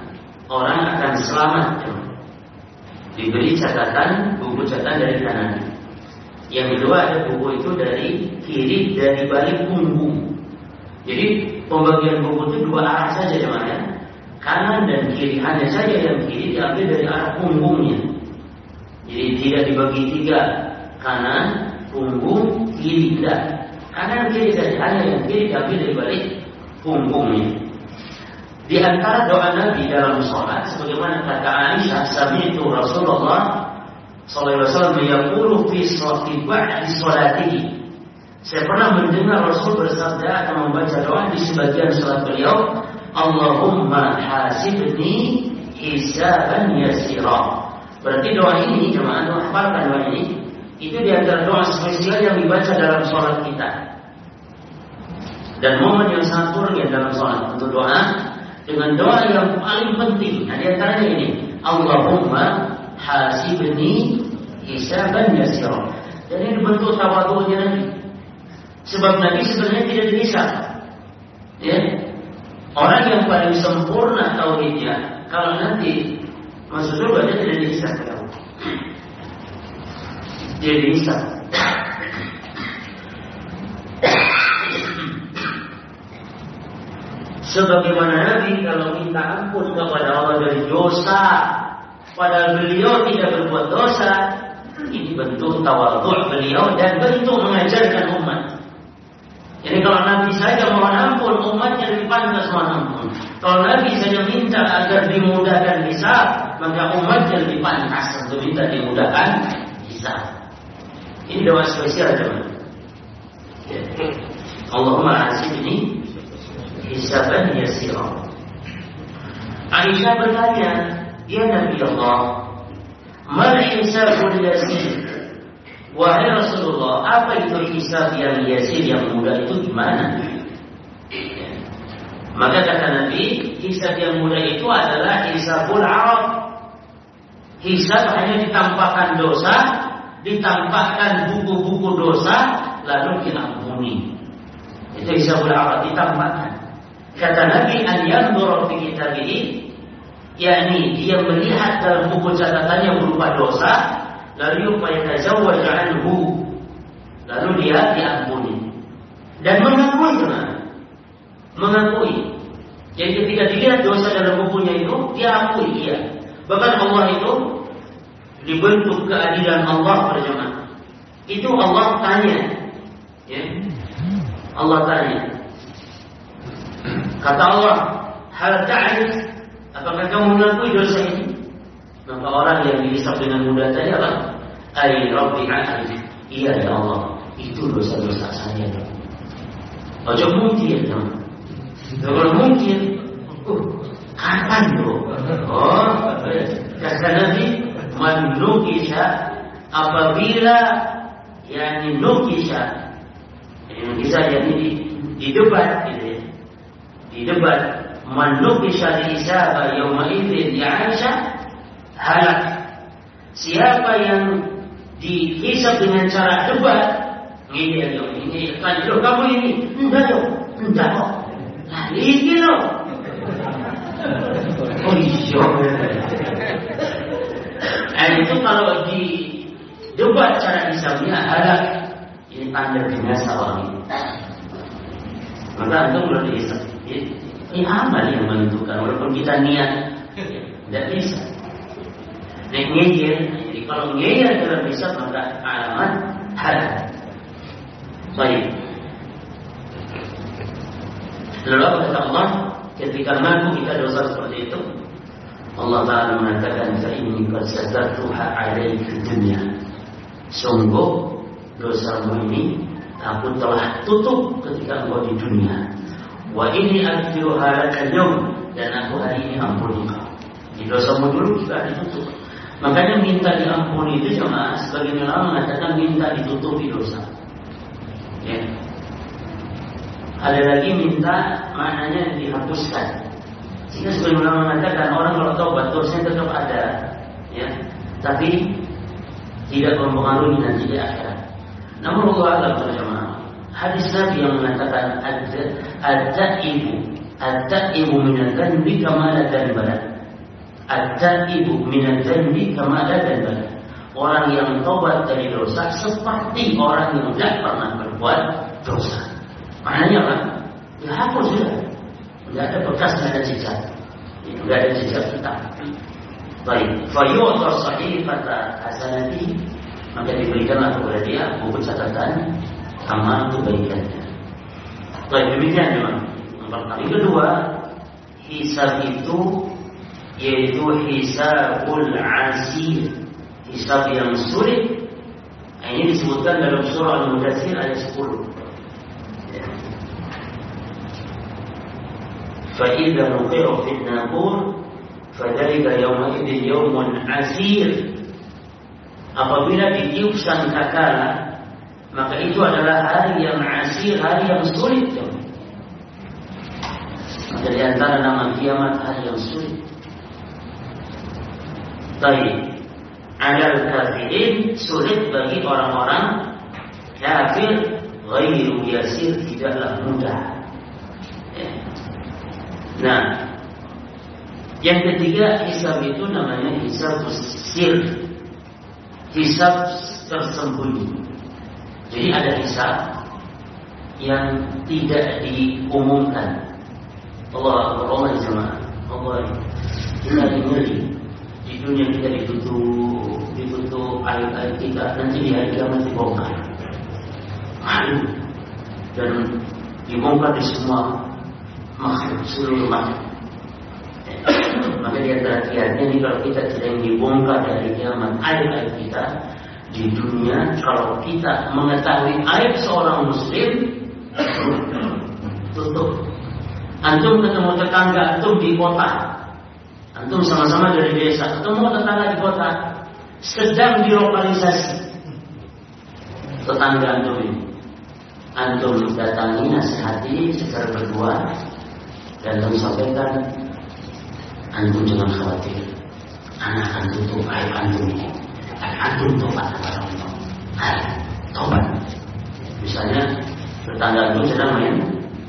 orang akan selamat. Diberi catatan, buku catatan dari kanan. Yang kedua ada buku itu dari kiri dari balik punggung. Jadi pembagian buku itu dua arah saja ya. Kanan dan kiri hanya saja yang kiri diambil dari arah punggungnya. Jadi tidak dibagi tiga kanan, punggung, kiri tidak. Kanan kiri saja hanya yang kiri diambil dari balik punggungnya. Di antara doa Nabi dalam sholat, sebagaimana kata Aisyah, itu Rasulullah Sallallahu Alaihi Wasallam yaqulu fi sholati ba'di sholatihi. Saya pernah mendengar Rasul bersabda atau membaca doa di sebagian sholat beliau, Allahumma hasibni hisaban yasira. Berarti doa ini jemaah hafalkan doa ini itu di antara doa spesial yang dibaca dalam sholat kita. Dan momen yang sangat turun dalam sholat untuk doa dengan doa yang paling penting. Nah, di antaranya ini, Allahumma hasibni hisaban yasira. Dan ini bentuk tawadhunya Nabi. Sebab Nabi sebenarnya tidak dihisab. Ya. Orang yang paling sempurna tauhidnya, kalau nanti masuk surga dia tidak dihisab. Dia dihisab. Sebagaimana Nabi kalau minta ampun kepada Allah dari dosa, padahal beliau tidak berbuat dosa, ini bentuk tawadhu beliau dan bentuk mengajarkan umat. Jadi kalau Nabi saja mohon ampun, umatnya lebih pantas mohon ampun. Kalau Nabi saja minta agar dimudahkan hisab, maka umatnya lebih pantas untuk minta dimudahkan hisab. Ini doa spesial teman. Ya. Allahumma ini hisaban yasira. Aisyah bertanya, "Ya Nabi Allah, mal hisabul yasir?" Wahai Rasulullah, apa itu hisab yang yasir yang mudah itu gimana? Maka kata Nabi, hisab yang mudah itu adalah hisabul arab. Hisab hanya ditampakkan dosa, ditampakkan buku-buku dosa, lalu diampuni. Itu hisabul arab, ditampakkan. Kata Nabi an yanzura fi kitabihi yakni dia melihat dalam buku catatannya berupa dosa lalu yatazawwaj anhu. Lalu dia diampuni. Dan mengakui teman. Mengakui. Jadi ketika dilihat dosa dalam bukunya itu dia akui iya. Bahkan Allah itu dibentuk keadilan Allah berjamaah itu Allah tanya ya Allah tanya Kata Allah, hal ta'rif apakah kamu mengakui dosa ini? Maka orang yang dihisap dengan mudah tadi apa? Ay Rabbi a'rif. Iya ya Allah, itu dosa-dosa saya. Ojo mungkin, ya. Kalau mungkin, uh, kapan tuh? Oh, kata Nabi, man nukisha apabila yakni nukisha, ini nukisha yakni di, di debat, gitu ya. Di debat. Manukisha hisaba yawma idzin ya Aisyah halak. Siapa yang dihisab dengan cara debat ini ya ini tanya lo kamu ini? Enggak dong enggak kok. Nah ini lo oh iya nah itu kalau di debat cara hisabnya halak ini tanda binasa orang maka antum belum dihisab ini amal yang menentukan walaupun kita niat tidak bisa. Nek ngeyel, jadi kalau ngeyel dalam bisa maka alamat halal. Baik. Lalu kata Allah? Ketika mampu kita dosa seperti itu, Allah Taala mengatakan ini qad satartuha 'alaika dunia. Sungguh dosamu ini aku telah tutup ketika engkau di dunia. Wa ini akhir halakal yaum dan aku hari ini ampuni kau. Di dosamu dulu juga ditutup. Makanya minta diampuni itu cuma sebagian ulama mengatakan minta ditutupi dosa. Ya. Ada lagi minta maknanya dihapuskan. Jika sebagian ulama mengatakan orang kalau taubat dosanya tetap ada, ya, tapi tidak mempengaruhi nanti di akhirat. Namun Allah alam jemaah hadis Nabi yang mengatakan ada ada ibu At-ta'ibu minal dhanbi kama la dhanbala. At-ta'ibu minal dhanbi kama. Orang yang tobat dari dosa seperti orang yang tidak pernah berbuat dosa. Maknanya apa? Ya hapus sudah. Tidak ada bekas, tidak ada jejak. Tidak ada jejak kita. Baik. Fayu'tar sahifata hasanati maka diberikanlah kepada dia buku catatan amal kebaikannya. Baik, demikian memang. Yang kedua, hisab itu yaitu hisabul asir, hisab yang sulit. Ini disebutkan dalam surah Al-Mudathir ayat 10. Ya. فإذا نقر في الناقور فذلك يومئذ يوم عسير apabila ditiup sangkakala maka itu adalah hari yang asir, hari yang sulit. Maka di antara nama kiamat hari yang sulit. Baik. Adal kafirin sulit bagi orang-orang kafir ghairu yasir tidaklah mudah. Nah, yang ketiga hisab itu namanya hisab sir. Hisab tersembunyi. Jadi ada hisab yang tidak diumumkan. Allah Allah jemaah. Allah kita ngeri. Di dunia kita ditutup, ditutup air-air kita nanti di hari kiamat dibongkar. Malu dan dibongkar di semua makhluk seluruh makhluk. Maka di antara ini kalau kita sedang dibongkar dari kiamat air-air kita, di dunia. Kalau kita mengetahui aib seorang muslim tutup. Antum ketemu tetangga antum di kota. Antum sama-sama dari desa ketemu tetangga di kota. Sedang dilokalisasi. Tetangga antum ini. Antum datangi nasihati secara berdua dan antum sampaikan antum jangan khawatir anak antum tuh aib antum ini antum tobat kepada Allah. Tobat. Misalnya tetangga itu sedang main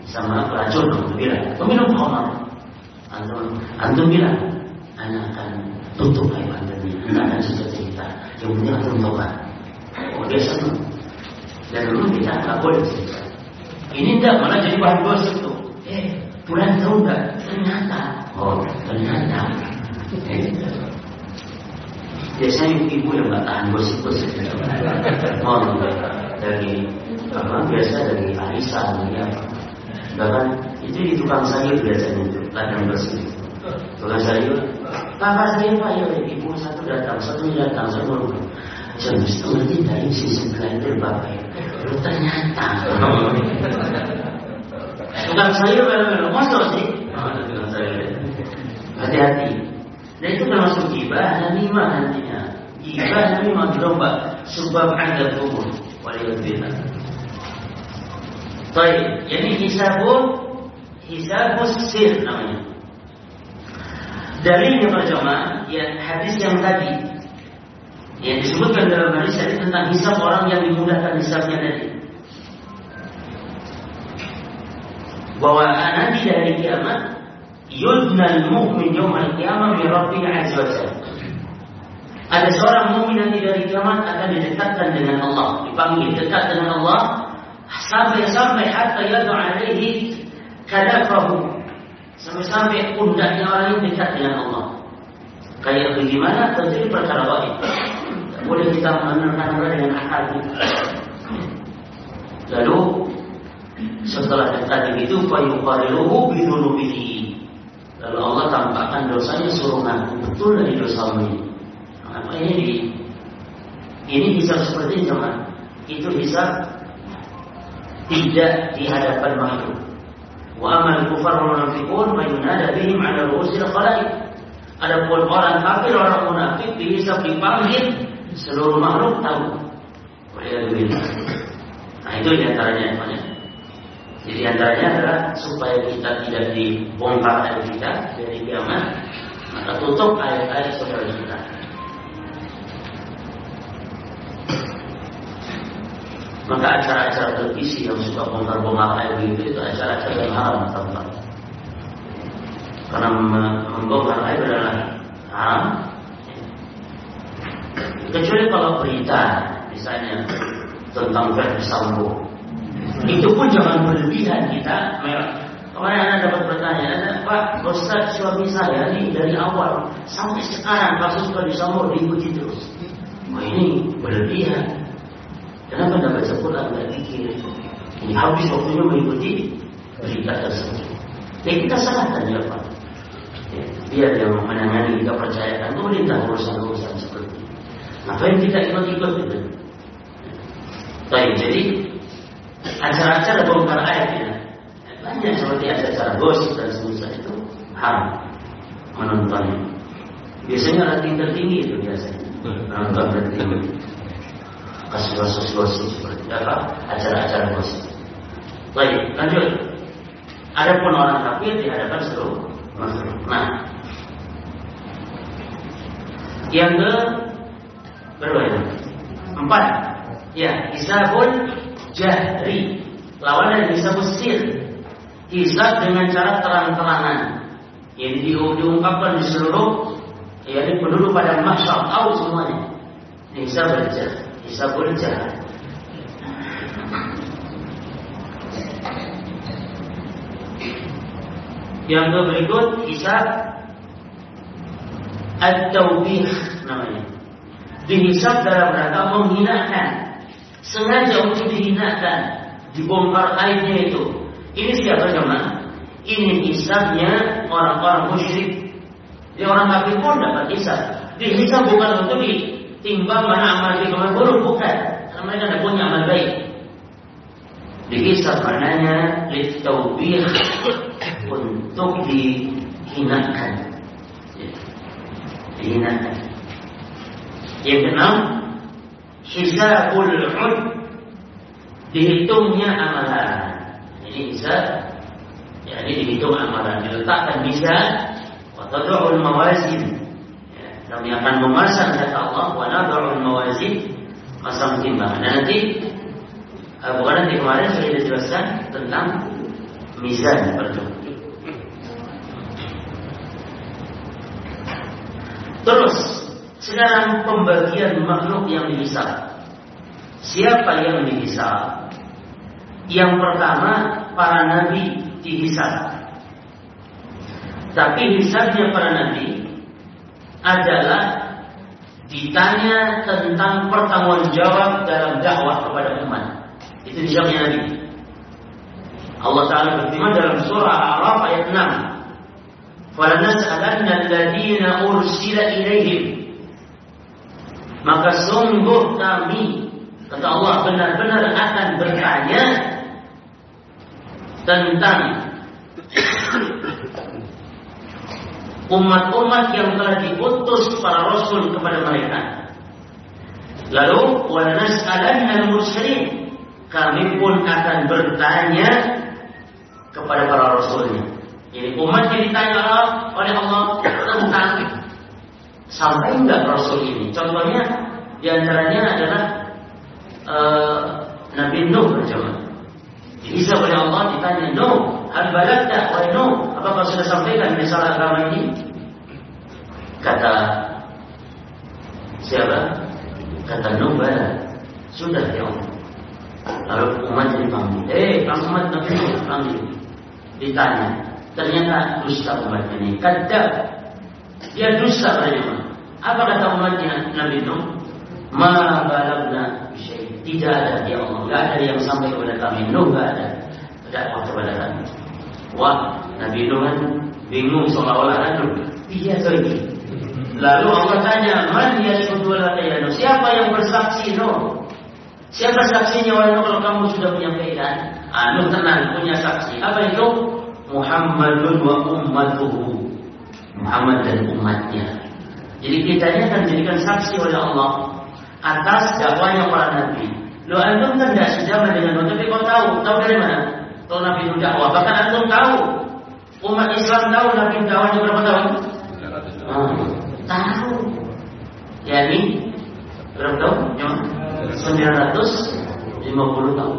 sama pelacur, antum bilang, minum khamar. Antum, antum bilang, anak akan tutup air antum ini, anak akan sudah cerita. Yang penting antum tobat. Oh dia senang. Dan dulu kita nggak boleh cerita. Ini tidak malah jadi bahan gosip tuh. Eh, bulan tahu nggak? Ternyata, oh ternyata. Eh, biasanya ibu yang nggak tahan gosip-gosip mau dari apa biasa dari dari apa bahkan itu di tukang sayur biasanya itu ladang bersih. Tukang sayur kakak saya pak ya ibu satu datang satu datang satu datang jam setengah tiga ini si sebelah itu ya ternyata tukang sayur benar-benar masuk sih tukang sayur hati-hati dan itu termasuk gibah lima nantinya. Gibah lima dirubah sebab ada kubur. Waliyahulillah. Baik, ini hisabun hisabus sir namanya. Dalilnya berjamaah ya hadis yang tadi yang disebutkan dalam hadis tadi tentang hisab orang yang dimudahkan hisabnya tadi. Dari kiamat yudnal mu'min yawmal qiyamah bi rabbih azza wa Ada seorang mukmin nanti dari kiamat akan didekatkan dengan Allah, dipanggil dekat dengan Allah sampai-sampai hatta yadu alaihi kadafahu. Sampai-sampai pundaknya orang ini dekat dengan Allah. Kayak bagaimana terjadi perkara baik. Boleh kita menerka dengan akal kita. Lalu setelah dekat itu fayuqariruhu bidunubihi Lalu Allah tampakkan dosanya suruh ngaku betul dari dosa ini. Apa ini ini hisab seperti ini teman. Itu hisab tidak di hadapan makhluk. Wa amal kufar wa munafiqun mayunada bihim ala ru'usil khalaik. Adapun orang kafir orang munafik dihisab dipanggil seluruh makhluk tahu. Nah itu di antaranya namanya. Jadi antaranya adalah supaya kita tidak dibongkar air kita dari kiamat, maka tutup air-air saudara kita. Maka acara-acara televisi yang suka bongkar-bongkar air itu itu acara-acara yang haram teman Karena membongkar aib adalah haram. Kecuali kalau berita, misalnya tentang Verdi Sambo, itu pun jangan berlebihan kita. Kemarin anda dapat bertanya, Pak Ustaz suami saya ini dari awal sampai sekarang kasus Verdi Sambo diikuti terus. Wah ini berlebihan. Kenapa tidak baca Quran dan pikir? Ini habis waktunya mengikuti berita tersebut. Ya kita salahkan ya Pak. Ya, biar yang menangani kita percayakan pemerintah urusan-urusan seperti ini. Ngapain kita ikut-ikut gitu? Baik, jadi acara-acara bongkar air ya. Banyak seperti acara-acara gosip dan semisal itu haram menontonnya. Biasanya rating tertinggi itu biasanya menonton tertinggi. Kasus-kasus gosip seperti apa? Acara-acara gosip. Baik, lanjut. Adapun orang kafir di hadapan seluruh makhluk. Nah, yang ke berapa ya? Empat. Ya, hisabun jahri. Lawan dari hisabun sir. Hisab dengan cara terang-terangan. Yang di, diungkapkan di seluruh ya ini penduduk pada masyarakat tahu semuanya. Ini jahri. Hisabun jahri. Yang berikut hisab At-Tawbih namanya. Dihisab dalam rangka menghinakan. Sengaja untuk dihinakan. Dibongkar aibnya itu. Ini siapa teman? Ini hisabnya orang-orang musyrik. Jadi orang kafir pun dapat hisab. Dihisab bukan untuk ditimbang mana amal di amal buruk, bukan. Karena mereka tidak punya amal baik. Dihisab maknanya litawbih untuk dihinakan. Dihinakan. Yang keenam, hisabul ud dihitungnya amalan. Ini bisa ya, ini dihitung amalan, diletakkan bisa watadul mawazin. Ya, kami akan memasang kata Allah wa nadul mawazin masang timbangan. Nanti uh, bukan nanti kemarin sudah dijelaskan tentang mizan perjuangan. Terus sekarang pembagian makhluk yang dihisab. Siapa yang dihisab? Yang pertama para nabi dihisab. Tapi hisabnya para nabi adalah ditanya tentang pertanggungjawab dalam dakwah kepada umat. Itu hisabnya nabi. Allah Ta'ala berfirman dalam surah Al-A'raf ayat 6. فَلَنَسْأَلَنَّ الَّذِينَ أُرْسِلَ إِلَيْهِمْ maka sungguh kami kata Allah benar-benar akan bertanya tentang umat-umat yang telah diutus para rasul kepada mereka. Lalu wanas alan al mursalin kami pun akan bertanya kepada para rasulnya. Jadi umat yang ditanya oleh Allah tentang sampai enggak Rasul ini. Contohnya di antaranya adalah uh, Nabi Nuh berjamaah. Bisa oleh Allah ditanya Nuh, hal balagta wahai Nuh, apakah sudah sampaikan risalah agama ini? Kata siapa? Kata Nuh bala. Sudah ya Allah. Lalu umat dipanggil. Eh, umat Nabi panggil. Ditanya, Ternyata dusta umatnya ini. Kadab. Dia dusta pada Apa kata umatnya Nabi Nuh? Ma balagna Tidak ada ya Allah. Tidak ada yang sampai kepada kami. Nuh tidak ada. Dakwah kepada kami. Wah, Nabi Nuh kan bingung seolah-olah aduh. Iya lagi. Lalu Allah tanya, Man yashudullah ya Nuh? Siapa yang bersaksi Nuh? Siapa saksinya wahai kalau kamu sudah menyampaikan? Ah, Nuh tenang, punya saksi. Apa itu? Muhammadun wa ummatuhu Muhammad dan umatnya Jadi kita ini akan jadikan saksi oleh Allah Atas dakwanya para nabi. Lo antum kan tidak sejaman dengan Nabi Tapi kau tahu, tahu dari mana? Tahu Nabi itu dakwah, bahkan antum tahu. Umat Islam tahu Nabi dakwahnya berapa tahun? Oh, tahu. Ini Berapa tahun? 950 tahun.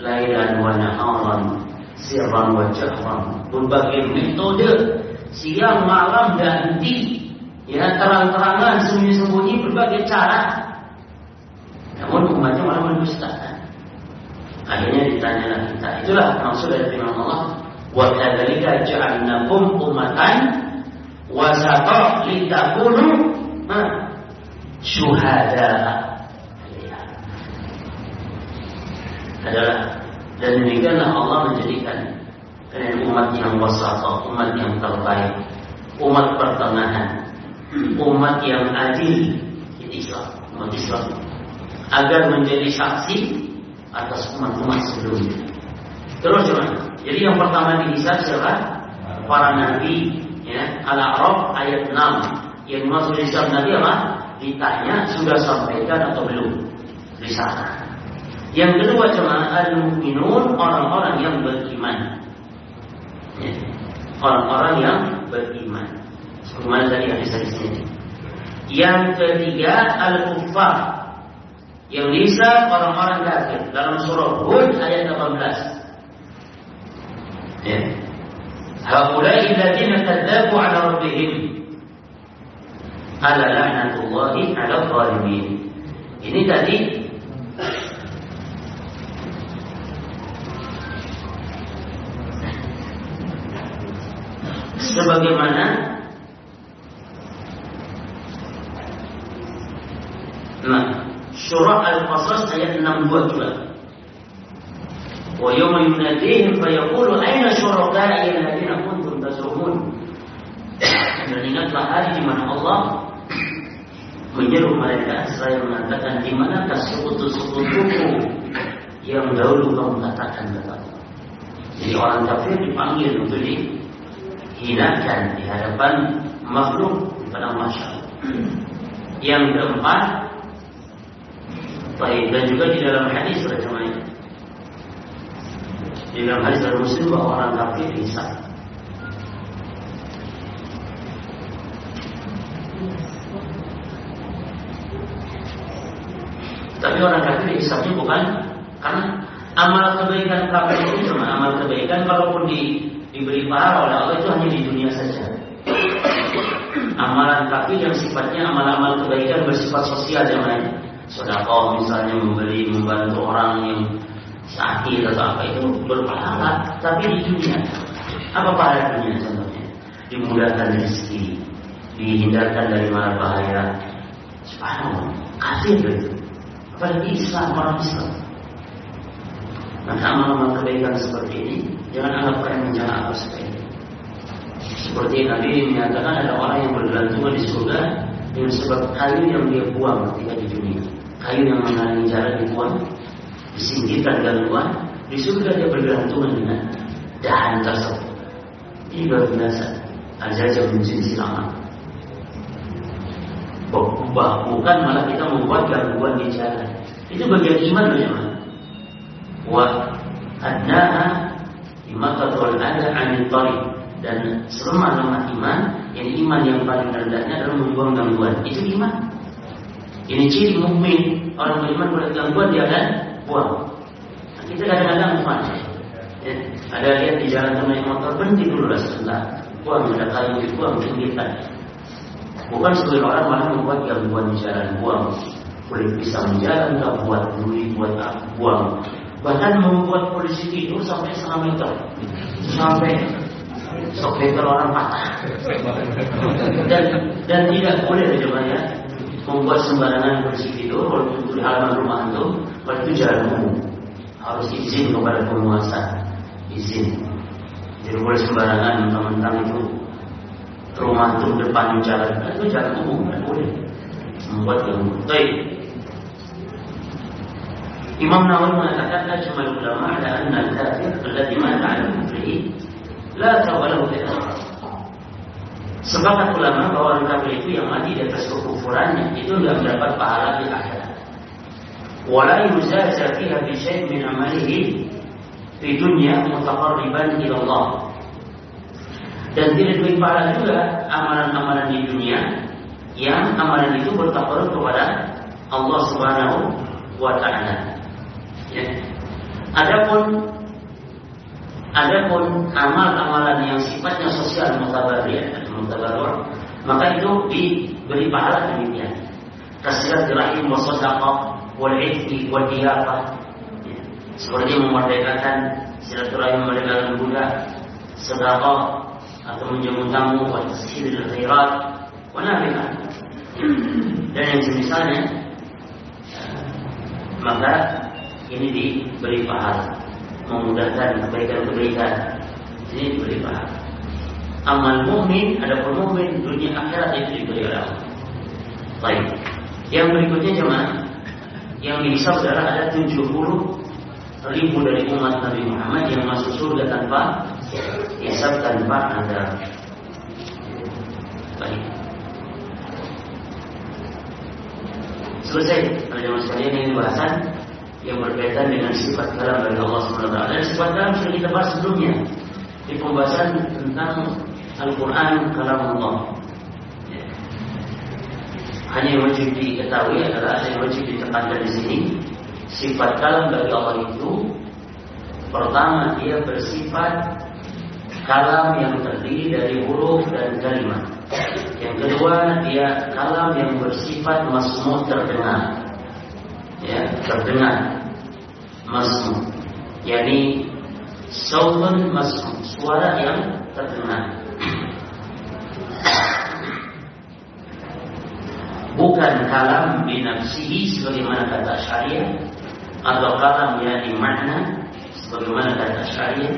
Lailan wa naharan sirran wa jahran. Berbagai metode siang malam ganti ya terang-terangan sembunyi-sembunyi berbagai cara. Namun umatnya malah mendustakan akhirnya ditanya kita itulah maksud dari firman Allah wa kadzalika ja'alnakum ummatan wasata litakunu syuhada adalah dan demikianlah Allah menjadikan kalian umat yang wasata, umat yang terbaik, umat pertengahan, umat yang adil di Islam, umat Islam agar menjadi saksi atas umat-umat sebelumnya. Terus cuman, jadi yang pertama dihisab siapa? Para nabi, ya, Al-A'raf ayat 6. Yang dimaksud hisab nabi apa? Ditanya sudah sampaikan atau belum? Di sana. Yang kedua cuma al-mu'minun orang-orang yang beriman. Orang-orang yang beriman. Sebagaimana tadi hadis-hadisnya. Yang ketiga al-kuffar. Yang bisa orang-orang kafir dalam surah Hud ayat 18. Ya. Haulai alladziina kadzabu 'ala rabbihim. Ala la'natullahi 'ala zalimin. Ini tadi sebagaimana nah surah Al-Qasas ayat 62 Wa yawma yunadihim fayaqulu aina syuraka'i alladziina Dan ingatlah hari di mana Allah menyeru mereka saya mengatakan di mana sekutu-sekutuku yang dahulu kamu katakan kata Jadi orang kafir dipanggil untuk di hinakan di hadapan makhluk pada masyarakat. Yang keempat, baik dan juga di dalam hadis ini. Di dalam hadis dari Muslim bahwa orang kafir bisa. Tapi orang kafir hisabnya bukan karena amal kebaikan kafir itu cuma amal kebaikan kalaupun di diberi pahala oleh Allah itu hanya di dunia saja. Amalan kafir yang sifatnya amal-amal kebaikan bersifat sosial yang. Sedekah misalnya memberi membantu orang yang sakit atau apa itu berpahala, tapi di dunia apa pahala dunia contohnya? Dimudahkan rezeki, dihindarkan dari mara bahaya. Subhanallah, kafir itu. Apalagi Islam orang Islam. Maka amal-amal kebaikan seperti ini Jangan anggap remeh, jangan anggap sepele. Seperti Nabi menyatakan ada orang yang bergelantungan di surga dengan sebab kayu yang dia buang ketika. Kayu yang menghalangi jalan dibuang, disingkirkan gangguan, di dia bergelantungan dengan dahan tersebut. Ini luar biasa. Ajaja menjadi silaman. Bukan malah kita membuat gangguan di jalan. Itu bagian iman loh Wah, adnaha maka ada anil dan selemah-lemah iman yang iman yang paling rendahnya adalah membuang gangguan itu iman ini ciri mukmin orang beriman pada gangguan dia akan buang. Nah, kita kadang-kadang iman ya, ada lihat di jalan naik motor berhenti dulu lah sebentar. Buang ada kayu buang pinggirkan bukan sebagian orang malah membuat gangguan di jalan buang. Boleh bisa menjalan nggak buat duri buat apa buang. Bahkan membuat polisi tidur sampai setengah meter. Sampai meter orang patah. Dan dan tidak boleh ya membuat sembarangan polisi tidur walaupun di halaman rumah itu kalau itu jalan umum. Harus izin kepada penguasa izin. Jadi boleh sembarangan mentang-mentang itu rumah itu depan jalan itu jalan umum tidak boleh. Membuat yang baik. Imam Nawawi mengatakan ajmal ulama ala anna al-kafir alladhi mata ala la tawalahu Sepakat ulama bahwa orang kafir itu yang mati di atas kekufurannya itu tidak mendapat pahala di akhirat. Wala yuzaza fiha bi syai' min amalihi fi dunya mutaqarriban ila Allah. Dan tidak diberi pahala juga amalan-amalan di dunia yang amalan itu bertakarub kepada Allah Subhanahu wa taala. Ya. Adapun Adapun amal-amalan yang sifatnya sosial mutabariyah atau mutabarur, maka itu diberi pahala demikian. Kasirat rahim wa sadaqah wal ifki wal. Seperti memerdekakan silaturahim memerdekakan budak, sedekah atau menjamu tamu, wa tashilil khairat, wa. Dan yang semisalnya maka ini diberi pahala memudahkan kebaikan-kebaikan diberi pahala amal mukmin ada mukmin dunia akhirat itu diberi oleh Allah. Baik. Yang berikutnya jemaah yang dihisab adalah ada 70 ribu dari umat Nabi Muhammad yang masuk surga tanpa hisab tanpa ada baik. Selesai. Pada sekalian ini bahasan yang berkaitan dengan sifat kalam dari Allah SWT dan sifat kalam sudah kita bahas sebelumnya di pembahasan tentang Al-Quran kalam Allah ya. hanya yang wajib diketahui adalah yang wajib ditekankan di sini sifat kalam dari Allah itu pertama dia bersifat kalam yang terdiri dari huruf dan kalimat yang kedua, dia kalam yang bersifat masmu terdengar. Ya, terdengar. Masmu. Yani sautun masmu, suara yang terdengar. Bukan kalam binafsihi sebagaimana kata syariah atau kalam yani makna sebagaimana kata syariah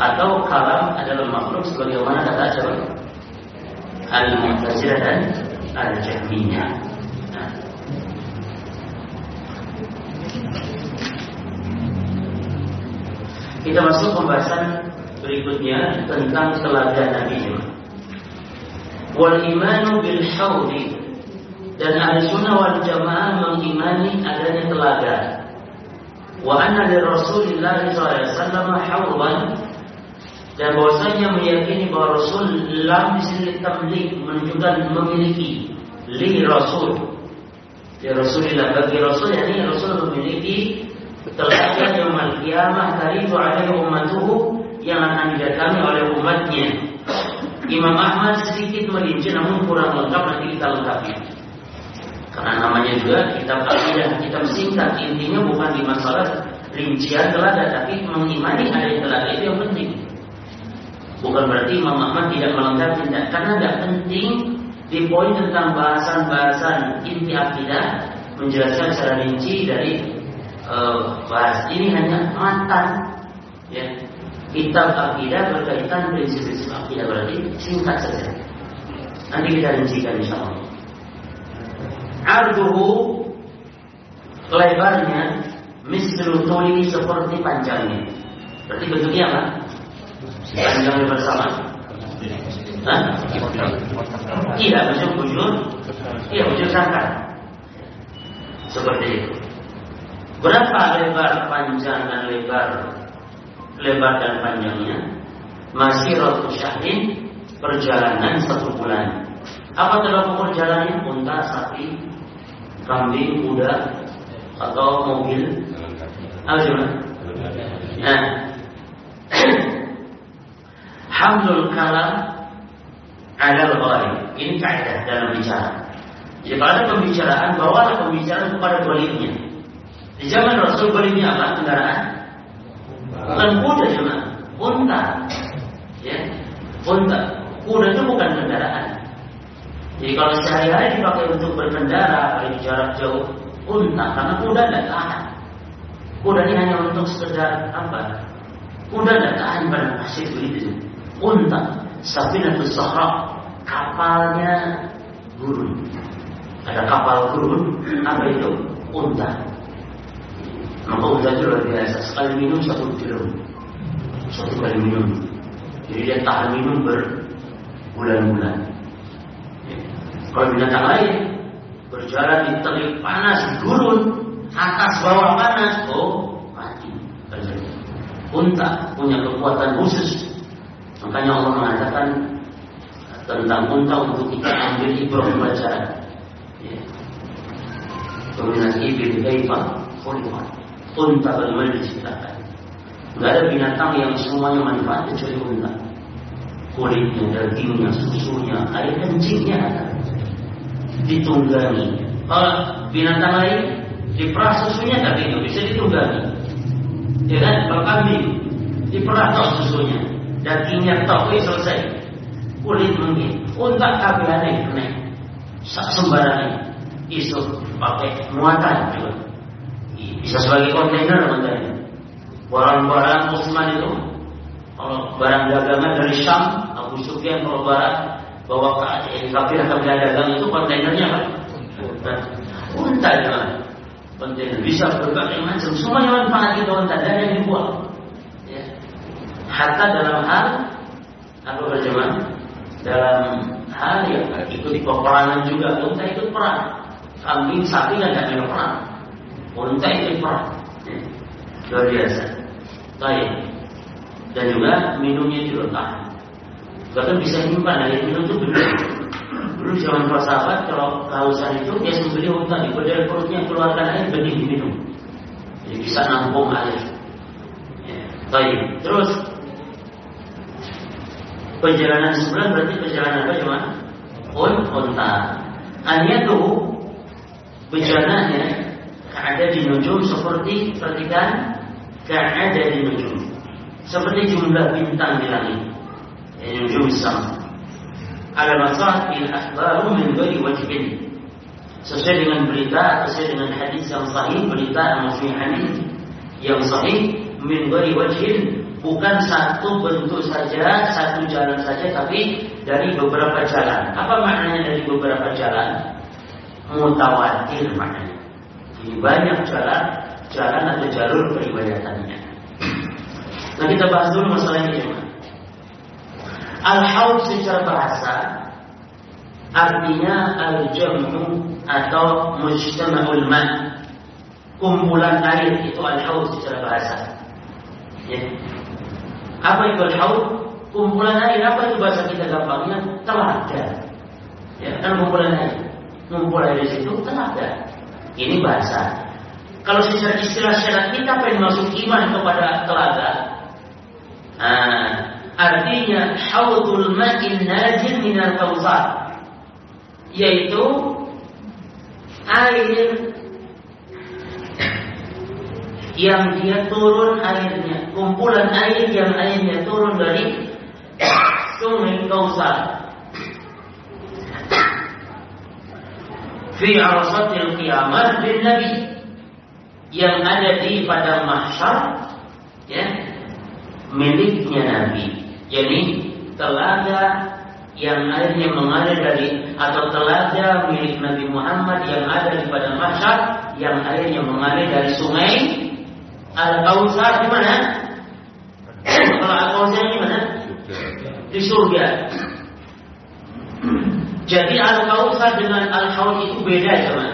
atau kalam adalah makhluk sebagaimana kata syariah Al-Mu'tazilah dan Al-Jahmiyah. Nah. Kita masuk pembahasan berikutnya tentang telaga Nabi Wal imanu bil hawdi dan ahli sunnah wal jamaah mengimani adanya telaga. Wa anna li Rasulillah SAW hawdan dan bahwasanya meyakini bahwa Rasul lam di sini tamlik menunjukkan memiliki li Rasul. Ya Rasulullah bagi Rasul yakni Rasul memiliki telaga yang kiamah itu ada ummatuhu yang akan didatangi oleh umatnya. Imam Ahmad sedikit merinci namun kurang lengkap nanti kita lengkapi. Karena namanya juga kitab akidah kitab singkat. Intinya bukan di masalah rincian telaga tapi mengimani ada telaga itu yang penting. Bukan berarti Imam Ahmad tidak melengkapi tidak, karena tidak penting di poin tentang bahasan-bahasan inti akidah menjelaskan secara rinci dari uh, bahas ini hanya mantan ya kitab akidah berkaitan prinsip-prinsip akidah berarti singkat saja nanti kita rincikan insya Allah arduhu lebarnya mislu seperti panjangnya berarti bentuknya apa Panjang bersama. Hah? Iya, bujur bujur. Iya, bujur sangkar. Seperti itu. Berapa lebar panjang dan lebar lebar dan panjangnya? Masih ratu syahrin perjalanan satu bulan. Apa dalam perjalanannya? Unta, sapi, kambing, kuda, atau mobil? Apa Nah, hamlul kalam adalah ghalib. Ini kaidah dalam bicara. Jadi kalau ada pembicaraan, bawalah pembicaraan kepada ghalibnya. Di zaman Rasul ghalibnya apa? Kendaraan? Bukan kuda cuma, unta. Ya, unta. Kuda itu bukan kendaraan. Jadi kalau sehari-hari dipakai untuk berkendara, paling jarak jauh, unta. Karena kuda tidak tahan. Kuda ini hanya untuk sekedar apa? Kuda tidak tahan pada pasir begitu unta, Safinatul Sahra, kapalnya gurun. Ada kapal gurun, apa itu? Unta. Maka unta itu luar biasa. Sekali minum satu kilo. Satu kali minum. Jadi dia tahan minum berbulan-bulan. Kalau binatang lain berjalan di terik panas, gurun, atas bawah panas, oh mati. Unta punya kekuatan khusus Makanya Allah mengatakan tentang unta untuk kita ambil ibrah pelajaran. Ya. Kemudian ibil kaifa khuliqat. Unta bagaimana diciptakan. Nggak ada binatang yang semuanya manfaat kecuali unta. Kulitnya, dagingnya, susunya, air kencingnya ada. Ditunggangi. Kalau binatang lain diperah susunya tapi itu bisa ditunggangi. Ya kan? Kalau kambing diperah tok susunya, dagingnya tok, selesai. Kulit mungkin. Unta kabilannya kena. Sembarangan. Isu pakai muatan juga. Bisa sebagai kontainer kontainer barang-barang Utsman itu kalau barang dagangan dari Syam Abu Sufyan kalau barang bawa ke kafir atau dagang itu kontainernya kan unta unta ya kontainer. Bisa berbagai macam. Semuanya manfaat itu unta. Dan yang dibuang. Ya. hatta dalam hal apa berjemaah dalam hal yang ikut peperangan juga unta ikut perang. Kambing sapi nggak ada perang perang ya. luar biasa Baik. Dan juga minumnya juga tahan. Bahkan bisa nyimpan air minum itu benar. Dulu zaman para sahabat kalau kehausan itu dia sembeli unta di dari perutnya keluarkan air benih diminum. Jadi bisa nampung air. Ya. Terus perjalanan sebulan berarti perjalanan apa cuma on. Hanya tuh bejananya ada di nujum seperti perhatikan ada di nujum. Seperti jumlah bintang di langit. Ya nujum sama ala masatil akhbaru min ghairi wajhin. Sesuai dengan berita sesuai dengan hadis yang sahih berita yang masih hadis yang sahih min ghairi wajhin bukan satu bentuk saja satu jalan saja tapi dari beberapa jalan. Apa maknanya dari beberapa jalan? Mutawatir maknanya jadi banyak jalan jalan atau jalur peribadatannya. Nah kita bahas dulu masalah ini cuma. Al-haud secara bahasa artinya al-jam'u atau mujtama'ul ma' kumpulan air itu al-haud secara bahasa. Ya. Apa itu al-haud? Kumpulan air apa itu bahasa kita gampangnya? Telaga. Ya, kan kumpulan air. Ngumpul air di situ telaga. Ini bahasa. Kalau secara istilah syariat kita pengen masuk iman kepada telaga. Nah, artinya haudul ma'in najil minal kautsar. Yaitu air yang dia turun airnya, kumpulan air yang airnya turun dari sungai Kausar. Fi arsatil qiyamah bin Nabi yang ada di pada mahsyar ya miliknya Nabi. Jadi telaga yang airnya mengalir dari atau telaga milik Nabi Muhammad yang ada di pada mahsyar yang airnya mengalir dari sungai Al-Kautsar di mana? Kalau Al-Kautsar di mana? Di surga. Jadi Al-Kautsar dengan Al-Haud itu beda teman.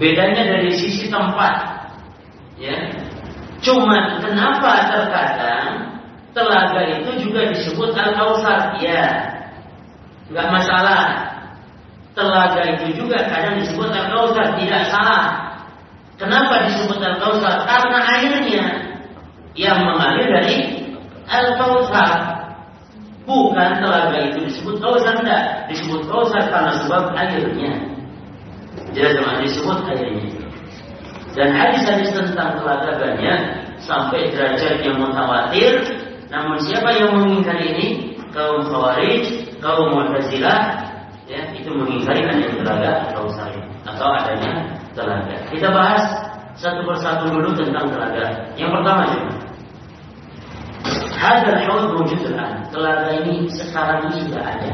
Bedanya dari sisi tempat. Ya. Cuma kenapa terkadang telaga itu juga disebut al-kausar? Ya. Enggak masalah. Telaga itu juga kadang disebut al-kausar, tidak salah. Kenapa disebut al-kausar? Karena airnya yang mengalir dari al-kausar. Bukan telaga itu disebut kausar enggak, disebut kausar karena sebab airnya. Jelas cuma disebut airnya. Dan hadis-hadis tentang telaga banyak sampai derajat yang mutawatir. Namun siapa yang mengingkari ini? Kaum Khawarij, kaum Mu'tazilah, ya itu mengingkari adanya telaga atau sari atau adanya telaga. Kita bahas satu persatu dulu tentang telaga. Yang pertama juga. Hadal haud wujud Telaga ini sekarang ini sudah ada.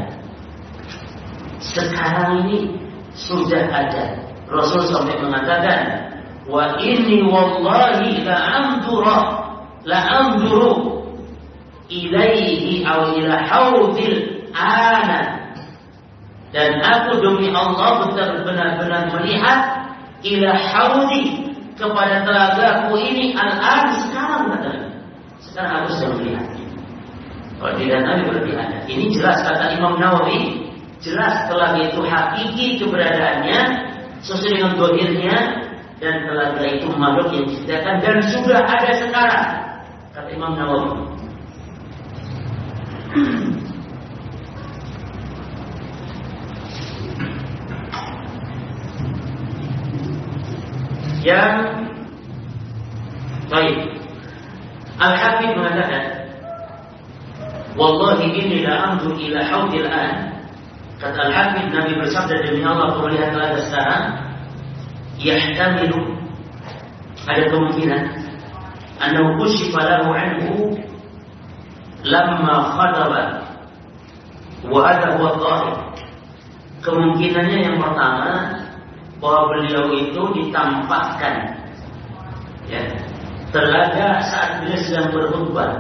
Sekarang ini sudah ada. Rasul sampai mengatakan, "Wa inni wallahi la amdura la amduru ilaihi aw ila haudil ana." Dan aku demi Allah benar-benar melihat ila haudi kepada telagaku ini al-an sekarang katanya. Sekarang aku sedang melihat. Kalau tidak Nabi berarti. Ini jelas kata Imam Nawawi Jelas telaga itu hakiki keberadaannya sesuai dengan dohirnya dan telaga itu makhluk yang diciptakan dan sudah ada sekarang. kata Imam Nawawi. Yang baik. Al-Hafidh mengatakan, Wallahi inni la anzur ila haudil an. Kata Al-Hafidh Nabi bersabda demi Allah kalau lihat telaga sekarang, yahtamilu ada kemungkinan annahu kushifa lahu anhu lamma khadaba wa hadha huwa dhahir. Kemungkinannya yang pertama bahwa beliau itu ditampakkan ya telaga saat beliau sedang berkhutbah.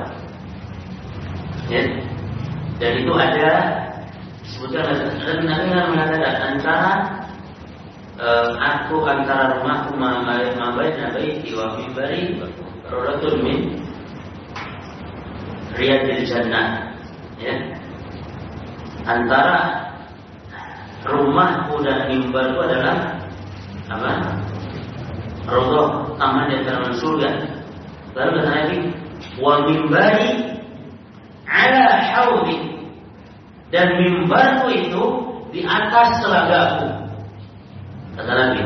Ya. Dan itu ada sebutkan dan Nabi mengatakan antara uh, aku antara rumahku mabayat mabayat nabi wa mimbari rodatun min riyadil jannah. Ya. Antara rumahku dan mimbarku adalah apa? Rodoh taman di dalam surga. Lalu kata Nabi, wa mimbari ala haudi dan mimbarku itu di atas telagaku. Kata Nabi.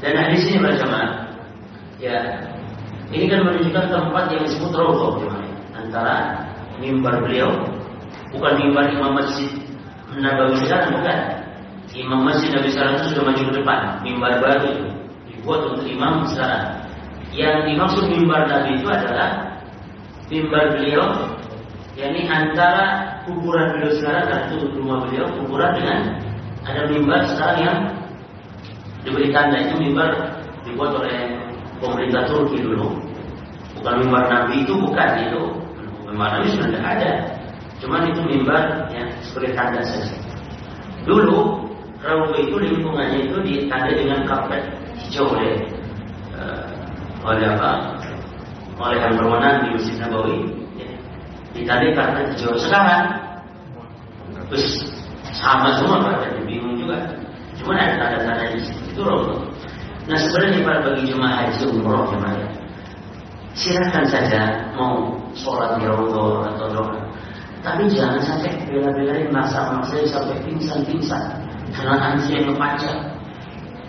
Dan hadis ini berjamaah. Ya, ini kan menunjukkan tempat yang disebut rodoh antara mimbar beliau bukan mimbar Imam Masjid Nabawi sekarang bukan Imam Masjid Nabi Sallallahu itu sudah maju ke depan mimbar baru dibuat untuk imam sekarang yang dimaksud mimbar Nabi itu adalah mimbar beliau yakni antara kuburan beliau sekarang dan itu rumah beliau kuburan dengan ada mimbar sekarang yang diberi tanda itu mimbar dibuat oleh pemerintah Turki dulu. Bukan mimbar Nabi itu bukan itu mimbar Nabi sudah ada. Cuman itu mimbar yang sebagai tanda saja. Dulu Rawu itu lingkungannya itu ditandai dengan karpet hijau oleh uh, oleh apa? Oleh yang berwenang di Masjid Nabawi. Ya. Karpet hijau sekarang. Terus sama semua karpet bingung juga. Cuma ada tanda-tanda di situ itu Rawu. Nah sebenarnya pada bagi jemaah haji umroh jemaah silahkan saja mau sholat di Rawu atau doa. Tapi jangan sampai bela-belain masa-masa sampai pingsan-pingsan karena anjing yang.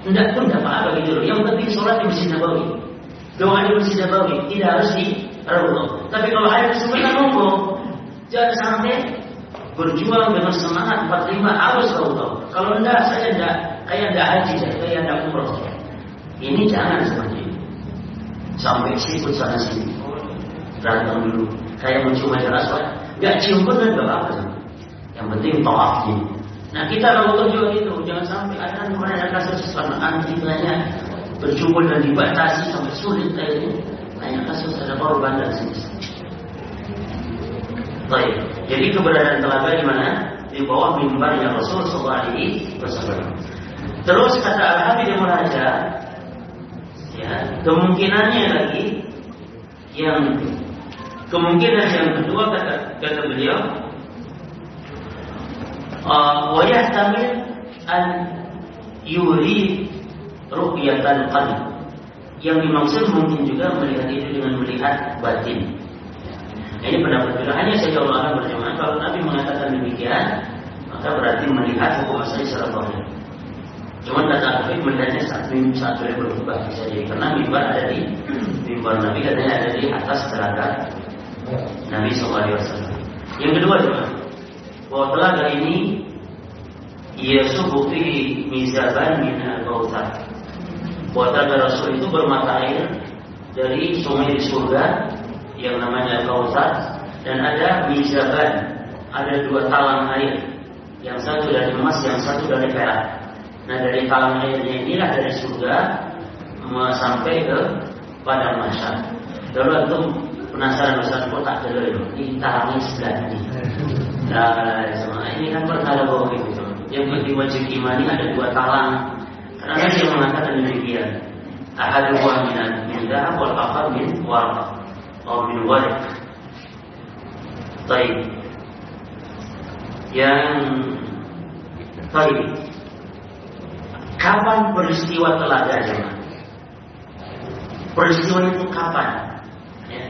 Tidak pun tidak apa-apa gitu loh. Yang penting sholat di Masjid Nabawi. Doa di Masjid Nabawi tidak harus di Raudhah. Tapi kalau ada kesempatan monggo, jangan sampai berjuang dengan semangat 45 harus Raudhah. Kalau enggak, saya enggak kayak enggak haji, saya kayak enggak umroh. Ini jangan seperti ini. Sampai sikut sana sini. Berantem dulu. Kayak mencium air aswad. Enggak cium pun enggak apa-apa. Yang penting tawafnya. Nah kita kalau juga gitu, jangan sampai ada kemarin ada kasus selama antikanya berjubel dan dibatasi sampai sulit akhirnya hanya kasus ada korban dan semisal. Baik, jadi keberadaan telaga di mana? Di bawah mimbarnya Rasul Sallallahu Alaihi Terus kata Al-Habib Raja, ya, kemungkinannya lagi yang kemungkinan yang kedua kata kata beliau uh, wajah tamir an yuri ruqyatan qalbi. Yang dimaksud mungkin juga melihat itu dengan melihat batin. Nah, ini pendapat beliau hanya saja Allah akan berjamaah. Kalau Nabi mengatakan demikian, maka berarti melihat hukum asalnya secara zahir. Cuman kata Nabi melihatnya saat saat beliau berubah bisa jadi karena mimbar ada di mimbar Nabi katanya ada di atas telaga Nabi SAW. Yang kedua cuma bahwa telaga ini Yesus bukti mizaban min al Telaga Rasul itu bermata air dari sungai di surga yang namanya Kautsar dan ada mizaban, ada dua talang air. Yang satu dari emas, yang satu dari perak. Nah dari talang airnya inilah dari surga sampai ke pada masa. Lalu antum penasaran Ustaz kok tak dulu ini talangi sebelah ini. Nah, ini kan perkara bahwa itu. Yang penting wajib iman ini ada dua talang. Dia mengatakan demikian. Ahadu wa minan min dahab wal akhar min warq atau min warik. Baik. Yang baik. Kapan peristiwa telaga jemaah? Peristiwa itu kapan? Ya.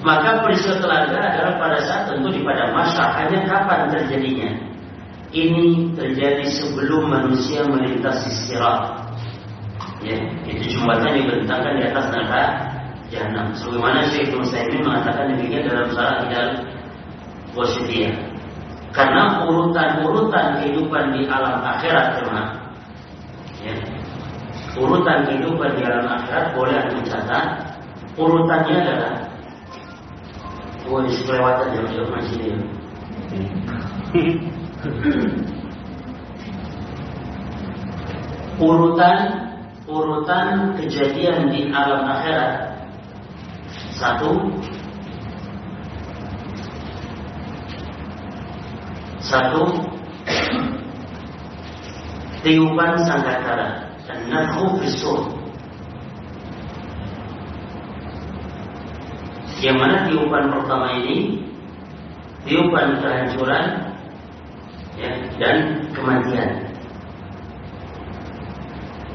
Maka peristiwa telaga adalah pada saat tentu di pada masa hanya kapan terjadinya. Ini terjadi sebelum manusia melintasi sirat. Ya, itu jembatan dibentangkan di atas neraka jahanam. Sebagaimana Syekh Musaimin mengatakan demikian dalam salah tidak positif. Karena urutan-urutan kehidupan di alam akhirat teman ya. Urutan kehidupan di alam akhirat boleh dicatat. Urutannya adalah Oh, ini kelewatan jam-jam masih. Urutan urutan kejadian di alam akhirat. Satu. Satu. Tiupan sangkakala. Dan nafhu fisur yang mana tiupan pertama ini? Tiupan kehancuran ya, dan kematian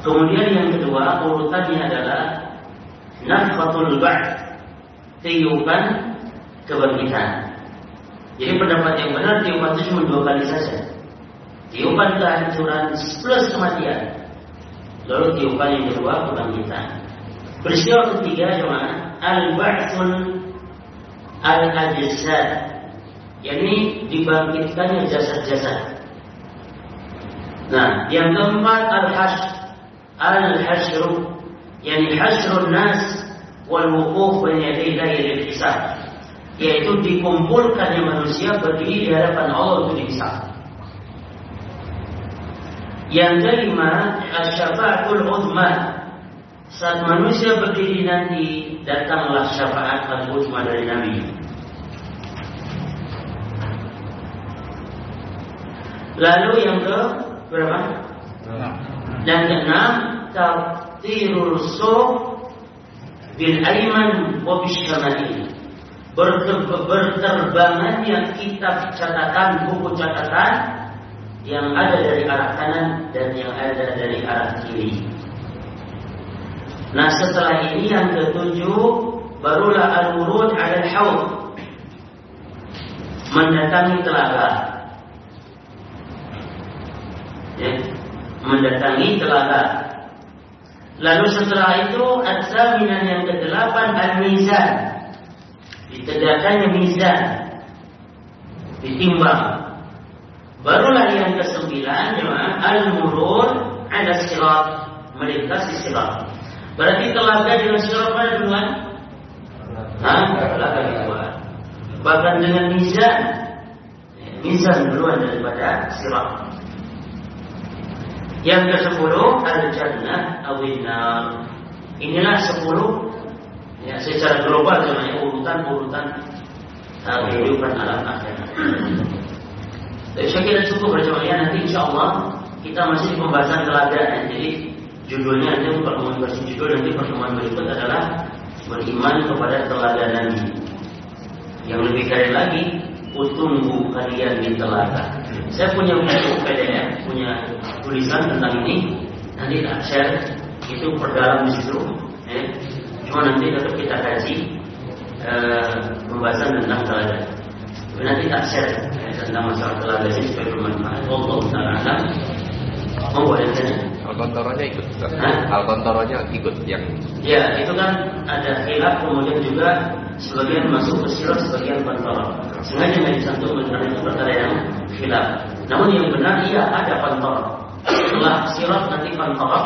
kemudian yang kedua urutannya adalah nafhatul ba'd tiupan kebangkitan. Jadi pendapat yang benar tiupan itu cuma dua kali saja. Tiupan kehancuran plus kematian. Lalu tiupan yang kedua kebangkitan. Peristiwa ketiga cuma al-ba'tsun al-ajsad. Yani dibangkitkannya jasad-jasad. Nah, yang keempat al-hash al-hashru yani hashrun nas wal wukuf baina yaday hisab yaitu dikumpulkannya manusia berdiri di hadapan Allah untuk dihisab. Yang kelima, syafaatul uzma. Saat manusia berdiri nanti, datanglah syafaat al-uzma dari Nabi. Lalu yang ke berapa? Yang keenam, tafsirul suh bil aiman wa bisyamalin berterbangannya kitab catatan buku catatan yang ada dari arah kanan dan yang ada dari arah kiri. Nah setelah ini yang ketujuh barulah al-wurud al haud mendatangi telaga. Ya, mendatangi telaga. Lalu setelah itu Al-Saminan yang ke-8 Al-Mizan Ditegakkannya Mizan. Ditimbang. Barulah yang ke-9 Al-Murur Ada sirat. Melintasi sirat. Berarti telaga dengan sirat mana duluan? Telaga duluan Bahkan dengan Mizan. Mizan duluan daripada sirat yang ke-10 al-jannah awinar. Inilah 10 ya secara global namanya urutan-urutan kehidupan alam akhirat. Jadi saya kira cukup berjamaah nanti insya Allah kita masih di pembahasan teladan. Jadi judulnya nanti pertemuan versi judul nanti pertemuan berikut adalah beriman kepada teladan Nabi. Yang lebih keren lagi, utunggu kalian di telaga. Saya punya PDF, punya tulisan tentang ini. Nanti tak share, itu perdalam di situ. Eh. Cuma nanti tetap kita kaji eh, pembahasan tentang. Tapi nanti tak share eh, tentang masalah teladan ini supaya bermanfaat. Allah Taala boleh tanya? Al-Kontoronya ikut Al-Kontoronya ikut yang Ya itu kan ada khilaf kemudian juga sebagian masuk ke sirat sebagian kontoro Sengaja nggak disantum karena itu perkara yang khilaf. Namun yang benar iya ada kontoro Setelah sirat nanti kontoro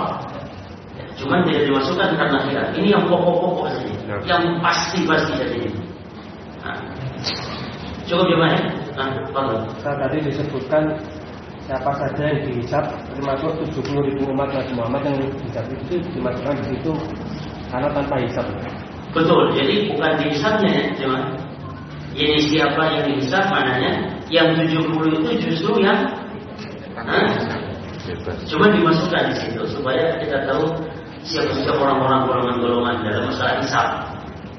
ya, Cuman tidak dimasukkan karena khilaf. Ini yang pokok-pokok saja. Ya. Yang pasti-pasti saja. Nah. Cukup gimana ya? Nah, tadi disebutkan siapa saja yang dihisap termasuk 70 ribu umat Nabi Muhammad yang dihisap itu dimasukkan di situ karena tanpa hisap. Betul, jadi bukan dihisapnya ya, cuma ini siapa yang dihisap mananya yang 70 itu justru yang nah, cuma dimasukkan di situ supaya kita tahu siapa-siapa orang-orang golongan-golongan dalam masalah hisap.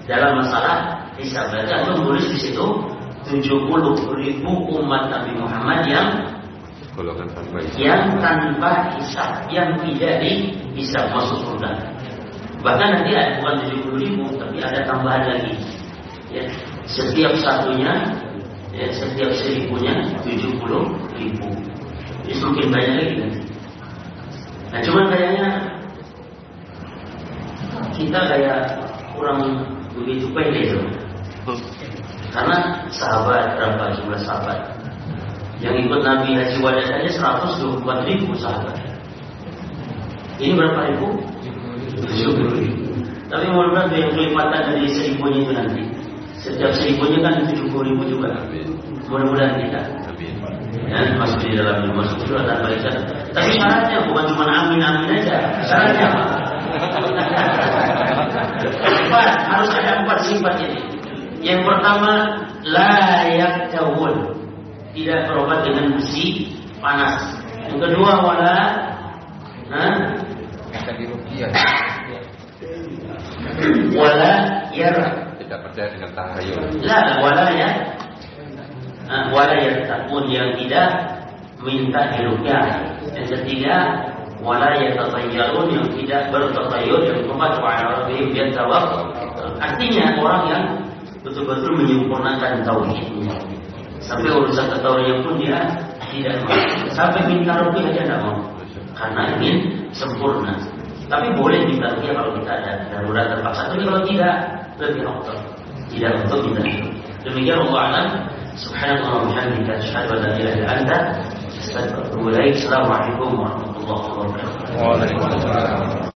Dalam masalah hisap berarti aku tulis di situ 70 ribu umat Nabi Muhammad yang golongan tanpa hisab. Yang tanpa hisab, yang tidak dihisab masuk surga. Bahkan nanti ada bukan 70 ribu, tapi ada tambahan lagi. ya, setiap satunya ya, setiap seribunya tujuh puluh ribu ini semakin banyak lagi nah cuman kayaknya kita kayak kurang begitu pede tuh karena sahabat berapa jumlah sahabat yang ikut Nabi Haji Wada saja 124 ribu sahabat. Ini berapa ribu? 70 ribu. Tapi mudah-mudahan yang kelipatan dari seribunya itu nanti. Setiap seribunya kan 70 ribu juga. Mudah-mudahan kita ya, masuk di dalam masuk surah tanpa tapi syaratnya bukan cuma amin amin aja. Syaratnya apa? empat. Harus ada empat sifat ini. Yang pertama layak yaktawun tidak berobat dengan besi panas. Yang kedua wala nah, wala yara tidak percaya dengan tahayul la wala ya. Nah, wala takun yang tidak minta dirukyah yang ketiga wala yatatayyarun yang tidak bertatayur yang keempat wa rabbihim yatawakkalun artinya orang yang betul-betul menyempurnakan tauhidnya sampai urusan tauhidnya pun dia tidak mau. Sampai minta rupiah aja tidak mau. Karena ingin sempurna. Tapi boleh minta rupiah kalau kita ada darurat terpaksa. Tapi kalau tidak lebih optor tidak untuk minta demikian Allah alam. Subhanallah wa bihamdika asyhadu an la ilaha illa anta astaghfiruka wa atubu ilaik. Assalamualaikum warahmatullahi wabarakatuh. Waalaikumsalam